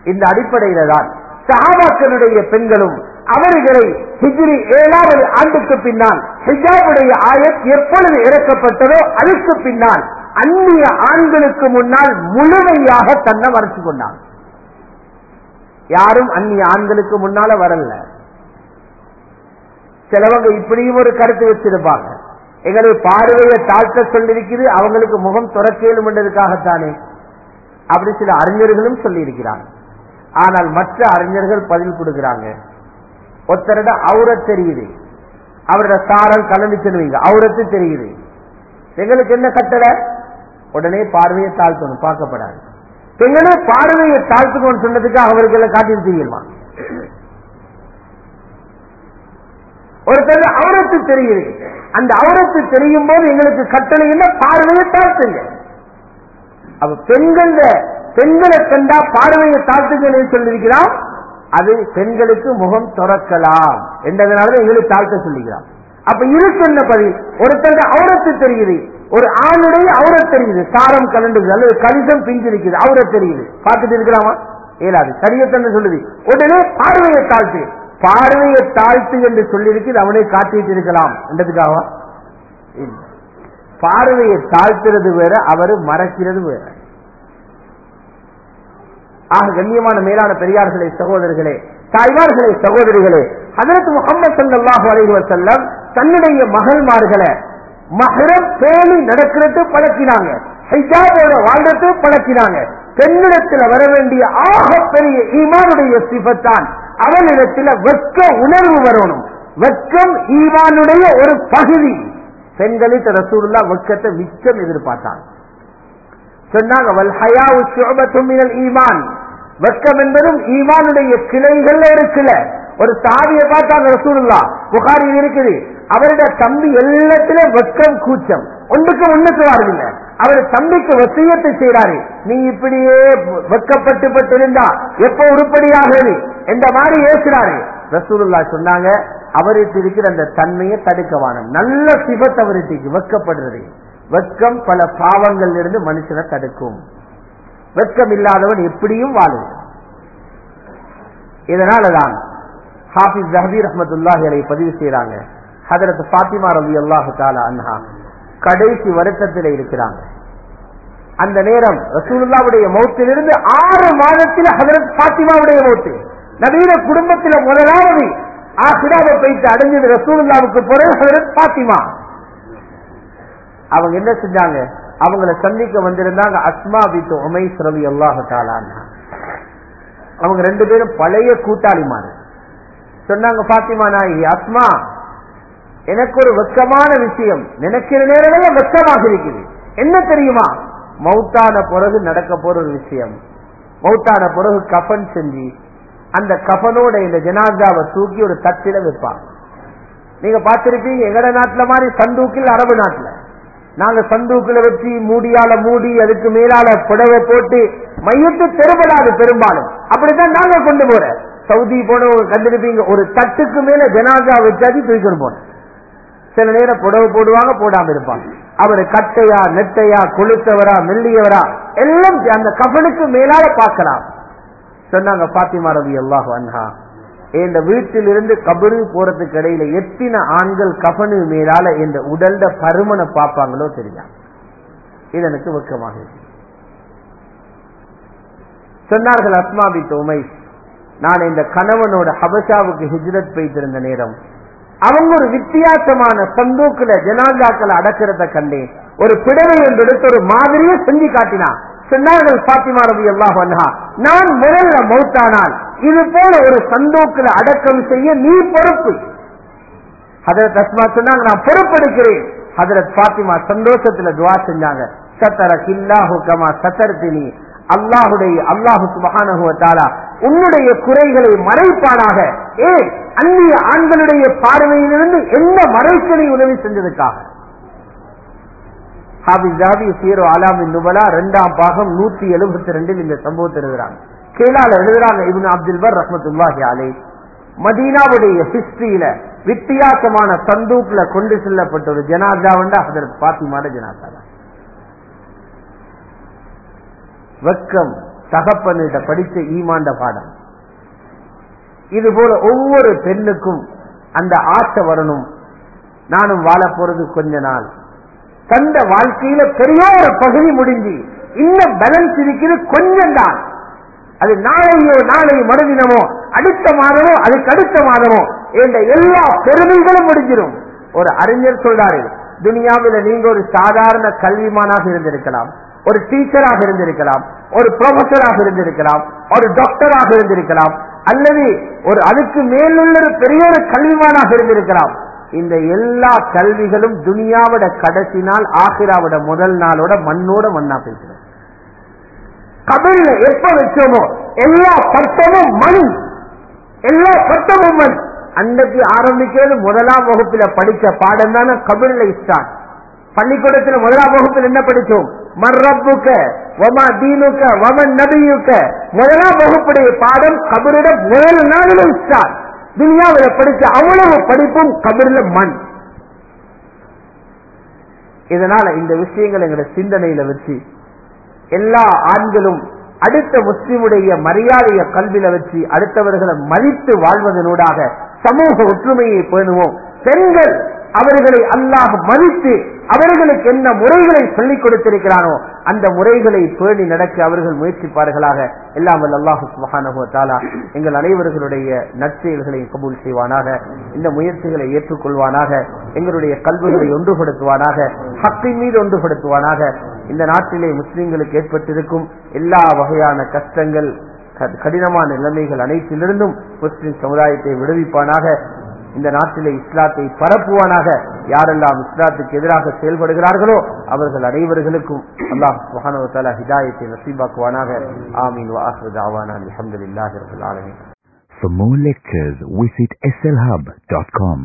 இந்த அடிப்படையில தான் சஹாபாக்களுடைய பெண்களும் அவர்களை ஹிஜ்ரி ஏழாவது ஆண்டுக்கு பின்னால் ஹிஜாபுடைய ஆயத் எப்பொழுது இறக்கப்பட்டதோ அதுக்கு பின்னால் அந்நிய ஆண்களுக்கு முன்னால் முழுமையாக தன்னை மறைச்சு கொண்டான். யாரும் அந்நிய ஆண்களுக்கு முன்னால வரல. சிலவங்க இப்படியும் ஒரு கருத்து வச்சிருப்பாங்க. எங்களை பார்வையை தாழ்த்த சொல்லிருக்குது அவங்களுக்கு முகம் துறக்கேலும் என்றதுக்காகத்தானே அப்படி சில அறிஞர்களும் சொல்லியிருக்கிறாங்க. ஆனால் மற்ற அறிஞர்கள் பதில் கொடுக்கிறாங்க. ஒருத்தரோட அவுரத் தெரியுது. அவரோட சாரல் கலந்து செல்வீங்க அவுரத்து தெரியுது. எங்களுக்கு என்ன கட்டளை? உடனே பார்வையை தாழ்த்தணும் பார்க்கப்படாது. எங்களே பார்வையை தாழ்த்துக்கணும்னு சொன்னதுக்காக அவருக்கு எல்லாம் காட்டிட்டு தெரியுமா? ஒருத்தர் அவரத்து தெரியுது. அந்த அவரத்து தெரியும் போது எங்களுக்கு கட்டளை என்ன? பார்வையை தாழ்த்துங்க. அப்ப பெண்கள் பெண்களை கண்டா பார்வையை தாழ்த்துங்கன்னு சொல்லியிருக்கிறான்? அது பெண்களுக்கு முகம் துறக்கலாம். என்றதுனால எங்களுக்கு தாழ்த்த சொல்லிக்கிறான் அப்ப இரு சொன்ன பதில் ஒருத்தங்க அவரத்து தெரியுது ஒரு ஆணுடைய அவரத் தெரியுது. சாரம் கலண்டுது அல்லது கணிதம் பிஞ்சிருக்குது அவரை தெரியுது. பார்த்துட்டு இருக்கலாமா இயலாது சரியத்தன்னு சொல்லுது. உடனே பார்வையை தாழ்த்து. பார்வையை தாழ்த்து என்று சொல்லியிருக்கு அவனை காட்டிட்டு இருக்கலாம். என்றதுக்காக பார்வையை தாழ்த்துறது வேற அவரு மறைக்கிறது வேற. ஆக கண்ணியமான மேலான பெரியார்களே சகோதரர்களே தாய்மார்களே சகோதரிகளே அதற்கு முகமது சல்லாஹு அலைஹி செல்லம் தன்னுடைய மகள்மார்களை மகரம் பேணி நடக்கிறது பழக்கினாங்க ஹைஜாபோட வாழ்றது பழக்கினாங்க. பெண்ணிடத்தில் வர வேண்டிய ஆக பெரிய ஈமானுடைய சிபத்தான் அவனிடத்தில் வெட்க உணர்வு வரணும். வெட்கம் ஈமானுடைய ஒரு பகுதி. பெண்களுக்கு ரசூலுல்லா வெட்கத்தை மிச்சம் எதிர்பார்த்தாங்க சொன்னாங்க ஈமான். வெட்கம் என்பதும் ஈமானுடைய கிளைகள்ல இருக்குல்ல. ஒரு சாவியை பார்த்தாங்க ரசூலுல்லா. புகாரில் இருக்குது. அவருடைய தம்பி எல்லாத்திலும் வெட்கம் கூச்சம். ஒன்றுக்கு ஒண்ணுக்கு வரவில்லை. அவர் தம்பிக்கு வசியத்தை செய்யறாரு நீ இப்படியே வெக்கப்பட்டு பட்டு இருந்தா எப்ப உருப்படியாகிறது? என்ற மாதிரி ஏசுறாரு ரசூலுல்லா சொன்னாங்க அவருக்கு இருக்கிற அந்த தன்மையை தடுக்கவான நல்ல சிபத் அவருக்கு வெக்கப்படுறது. வெட்கம் பல பாவங்கள்ல இருந்து மனுஷனை தடுக்கும். வெட்கம் இல்லாதவன் எப்படியும் வாழும். இதனாலதான் ஹாபிஸ் ஜஹபீர் அஹமதுல்லாஹி அலை பதிவு செய்யறாங்க ஹதரத் பாத்திமா ரவி அல்லாஹு தாலா அன்ஹா கடைசி வருத்தத்தில் இருக்கிறாங்க. அந்த நேரம் ரசூலுல்லாவுடைய மௌத்திலிருந்து ஆறு மாதத்தில் ஹதரத் பாத்திமாவுடைய மௌத்து. நவீன குடும்பத்தில் முதலாவது ஆசிராவை போயிட்டு அடைஞ்சது ரசூலுல்லாவுக்கு பிறகு ஹதரத் பாத்திமா அவங்க என்ன செஞ்சாங்க? அவங்கள சந்திக்க வந்திருந்தாங்க அஸ்மா பித்து உமைஸ் ரவி அல்லாஹு தாலான்னா அவங்க ரெண்டு பேரும் பழைய கூட்டாளிமாரு சொன்னாங்க பாத்திமா நாயகி அஸ்மா எனக்கு ஒரு வெக்கமான விஷயம். நினைக்கிற நேரம் வெக்கமாக இருக்குது. என்ன தெரியுமா? மௌத்தான பிறகு நடக்க போற ஒரு விஷயம். மௌத்தான பிறகு கஃபன் செஞ்சு அந்த கஃபனோட இந்த ஜனாதாவை தூக்கி ஒரு தட்டில வைப்பாங்க நீங்க பார்த்திருப்பீங்க எங்கட நாட்டுல மாதிரி சந்தூக்கில் அரபு நாட்டுல. நாங்க சந்தூக்கில வச்சு மூடியால மூடி அதுக்கு மேலால புடவை போட்டு மையத்து தெருபடாது பெரும்பாலும். அப்படித்தான் நாங்க கொண்டு போற சவுதி போனவங்க கண்டிருப்பீங்க. ஒரு தட்டுக்கு மேல ஜனாதா வச்சாதி தூக்கிட்டு போன சில நேரம் புடவை போடுவாங்க போடாம இருப்பாங்க. அவர் கட்டையா நெட்டையா கொளுத்தவரா மெல்லியவரா எல்லாம் அந்த கபனுக்கு மேலால பார்க்கலாம். சொன்னாங்க பாத்திமா ரவி அல்லாஹ் அன்ஹா. இந்த வீட்டிலிருந்து கபரு போறதுக்கு இடையில எத்தனை ஆண்கள் கபனு மேலால இந்த உடல்ட பருமனை பார்ப்பாங்களோ தெரியா இது எனக்கு வெக்கமாக சொன்னார்கள் அஸ்மாபி தோமை நான் இந்த கணவனோட ஹபஷாவுக்கு ஹிஜ்ரத் போயிட்டு நேரம். அவங்க ஒரு வித்தியாசமான சந்தூக்குல ஜனாதாக்களை அடக்கிறத கண்டேன் ஒரு பிடவை என்றெடுத்து ஒரு மாதிரியே செஞ்சு காட்டினான் சொன்னார்கள் பாத்திமா ரவி அல்லாஹ் நான் முதல்ல மௌத்தானால் இது போல ஒரு சந்தோக்கில் அடக்கம் செய்ய நீ பொறுப்பு. ஹதரத் அஸ்மா சொன்னாங்க நான் பொறுப்பெடுக்கிறேன். ஹதரத் பாத்திமா சந்தோஷத்துல துவா செஞ்சாங்க சத்தர கில்லாஹு கமா சத்தர்த்தினி அல்லாஹுடைய அல்லாஹு சுபஹானஹுவத்தாலா உன்னுடைய குறைகளை மறைப்பானாக. ஏ அந்நிய ஆண்களுடைய பார்வையிலிருந்து என்ன மறைச்சலை உதவி செஞ்சதுக்காக? இரண்டாம் பாகம் நூத்தி எழுபத்தி ரெண்டில் இந்த சம்பவத்தை எழுதுறாங்க. கீழால எழுதுறாங்க இவன் அப்துல் பர் ரஹமத்துல்லாஹி அலை. மதீனாவுடைய ஹிஸ்டரியில வித்தியாசமான சந்தூக்ல கொண்டு செல்லப்பட்ட ஒரு ஜனாதா வந்து அதற்கு பாத்திமான ஜனாதா தான் வெக்கம் தகப்பனிட படித்த ஈமாண்ட பாடம். இது போல ஒவ்வொரு பெண்ணுக்கும் அந்த ஆசை வரணும். நானும் வாழ போறது கொஞ்ச நாள். தந்த வாழ்க்கையில பெரிய ஒரு பகுதி முடிஞ்சு இன்னும் பேலன்ஸ் இருக்கிறது கொஞ்சம் தான் அது நாளையோ நாளை மறுதினமோ அடுத்த மாதமோ அதுக்கு அடுத்த மாதமோ என்ற எல்லா பெருமைகளும் முடிஞ்சிடும் ஒரு அறிஞர் சொல்றாரு துனியாவில் நீங்க ஒரு சாதாரண கல்விமானாக இருந்திருக்கலாம். ஒரு டீச்சராக இருந்திருக்கலாம் ஒரு ப்ரொஃபஸராக இருந்திருக்கலாம் ஒரு டாக்டராக இருந்திருக்கலாம் அல்லது ஒரு அதுக்கு மேலுள்ள ஒரு பெரிய ஒரு கல்விமானாக இருந்திருக்கலாம். இந்த எல்லா கல்விகளும் துனியாவோட கடைசி நாள் ஆசிராவோட முதல் நாளோட மண்ணோட மண்ணா பேசுறோம் கபில்ல எப்ப வச்சோமோ எல்லா பட்டமும் மண் எல்லா பட்டமும் மண். அன்றைக்கு ஆரம்பிக்கிறது முதலாம் வகுப்புல படிச்ச பாடம் தானே கபில்ல இஸ்டான் பள்ளிக்கூடத்துல முதலாம் வகுப்பில் என்ன படிச்சோம் மர்ரப்புக்க வமா தீனுக்க வமன் நபியுக்க முதலாம் வகுப்புடைய பாடம் கபரிட முதல் நாளில் இஸ்டான் துனியாவில் படிச்ச அவ்வளவு படிப்பும் கபரில மண். இதனால இந்த விஷயங்கள் எங்களை சிந்தனையில வச்சு எல்லா ஆண்களும் அடுத்த முஸ்லிமுடைய மரியாதைய கல்வியில வச்சு அடுத்தவர்களை மதித்து வாழ்வதனூடாக சமூக ஒற்றுமையை பேணுவோம். பெண்கள் அவர்களை அல்லாஹ் மதித்து அவர்களுக்கு என்ன முறைகளை சொல்லிக் கொடுத்திருக்கிறானோ அந்த முறைகளை பேணி நடக்க அவர்கள் முயற்சிப்பார்களாக. எல்லாம் அல்லாஹு சுபஹானஹு எங்கள் அனைவர்களுடைய நற்செயல்களை கபூல் செய்வானாக இந்த முயற்சிகளை ஏற்றுக்கொள்வானாக எங்களுடைய கல்விகளை ஒன்றுபடுத்துவானாக ஹக்கின் மீது ஒன்றுபடுத்துவானாக. இந்த நாட்டிலே முஸ்லிம்களுக்கு ஏற்பட்டிருக்கும் எல்லா வகையான கஷ்டங்கள் கடினமான நிலைமைகள் அனைத்திலிருந்தும் முஸ்லிம் சமுதாயத்தை விடுவிப்பானாக. இந்த நாட்டிலே இஸ்லாத்தை பரப்புவானாக யாரெல்லாம் இஸ்லாத்துக்கு எதிராக செயல்படுகிறார்களோ அவர்கள் அனைவர்களுக்கும் அல்லாஹ் மகானவத்தால ஹிதாயத்தை நசீபாக்குவானாக. ஆமீன் வாஹர் ஆவானான் அலமதுல்லாஹி ரபுல் ஆலமின்.
For more lectures, visit slhub.com.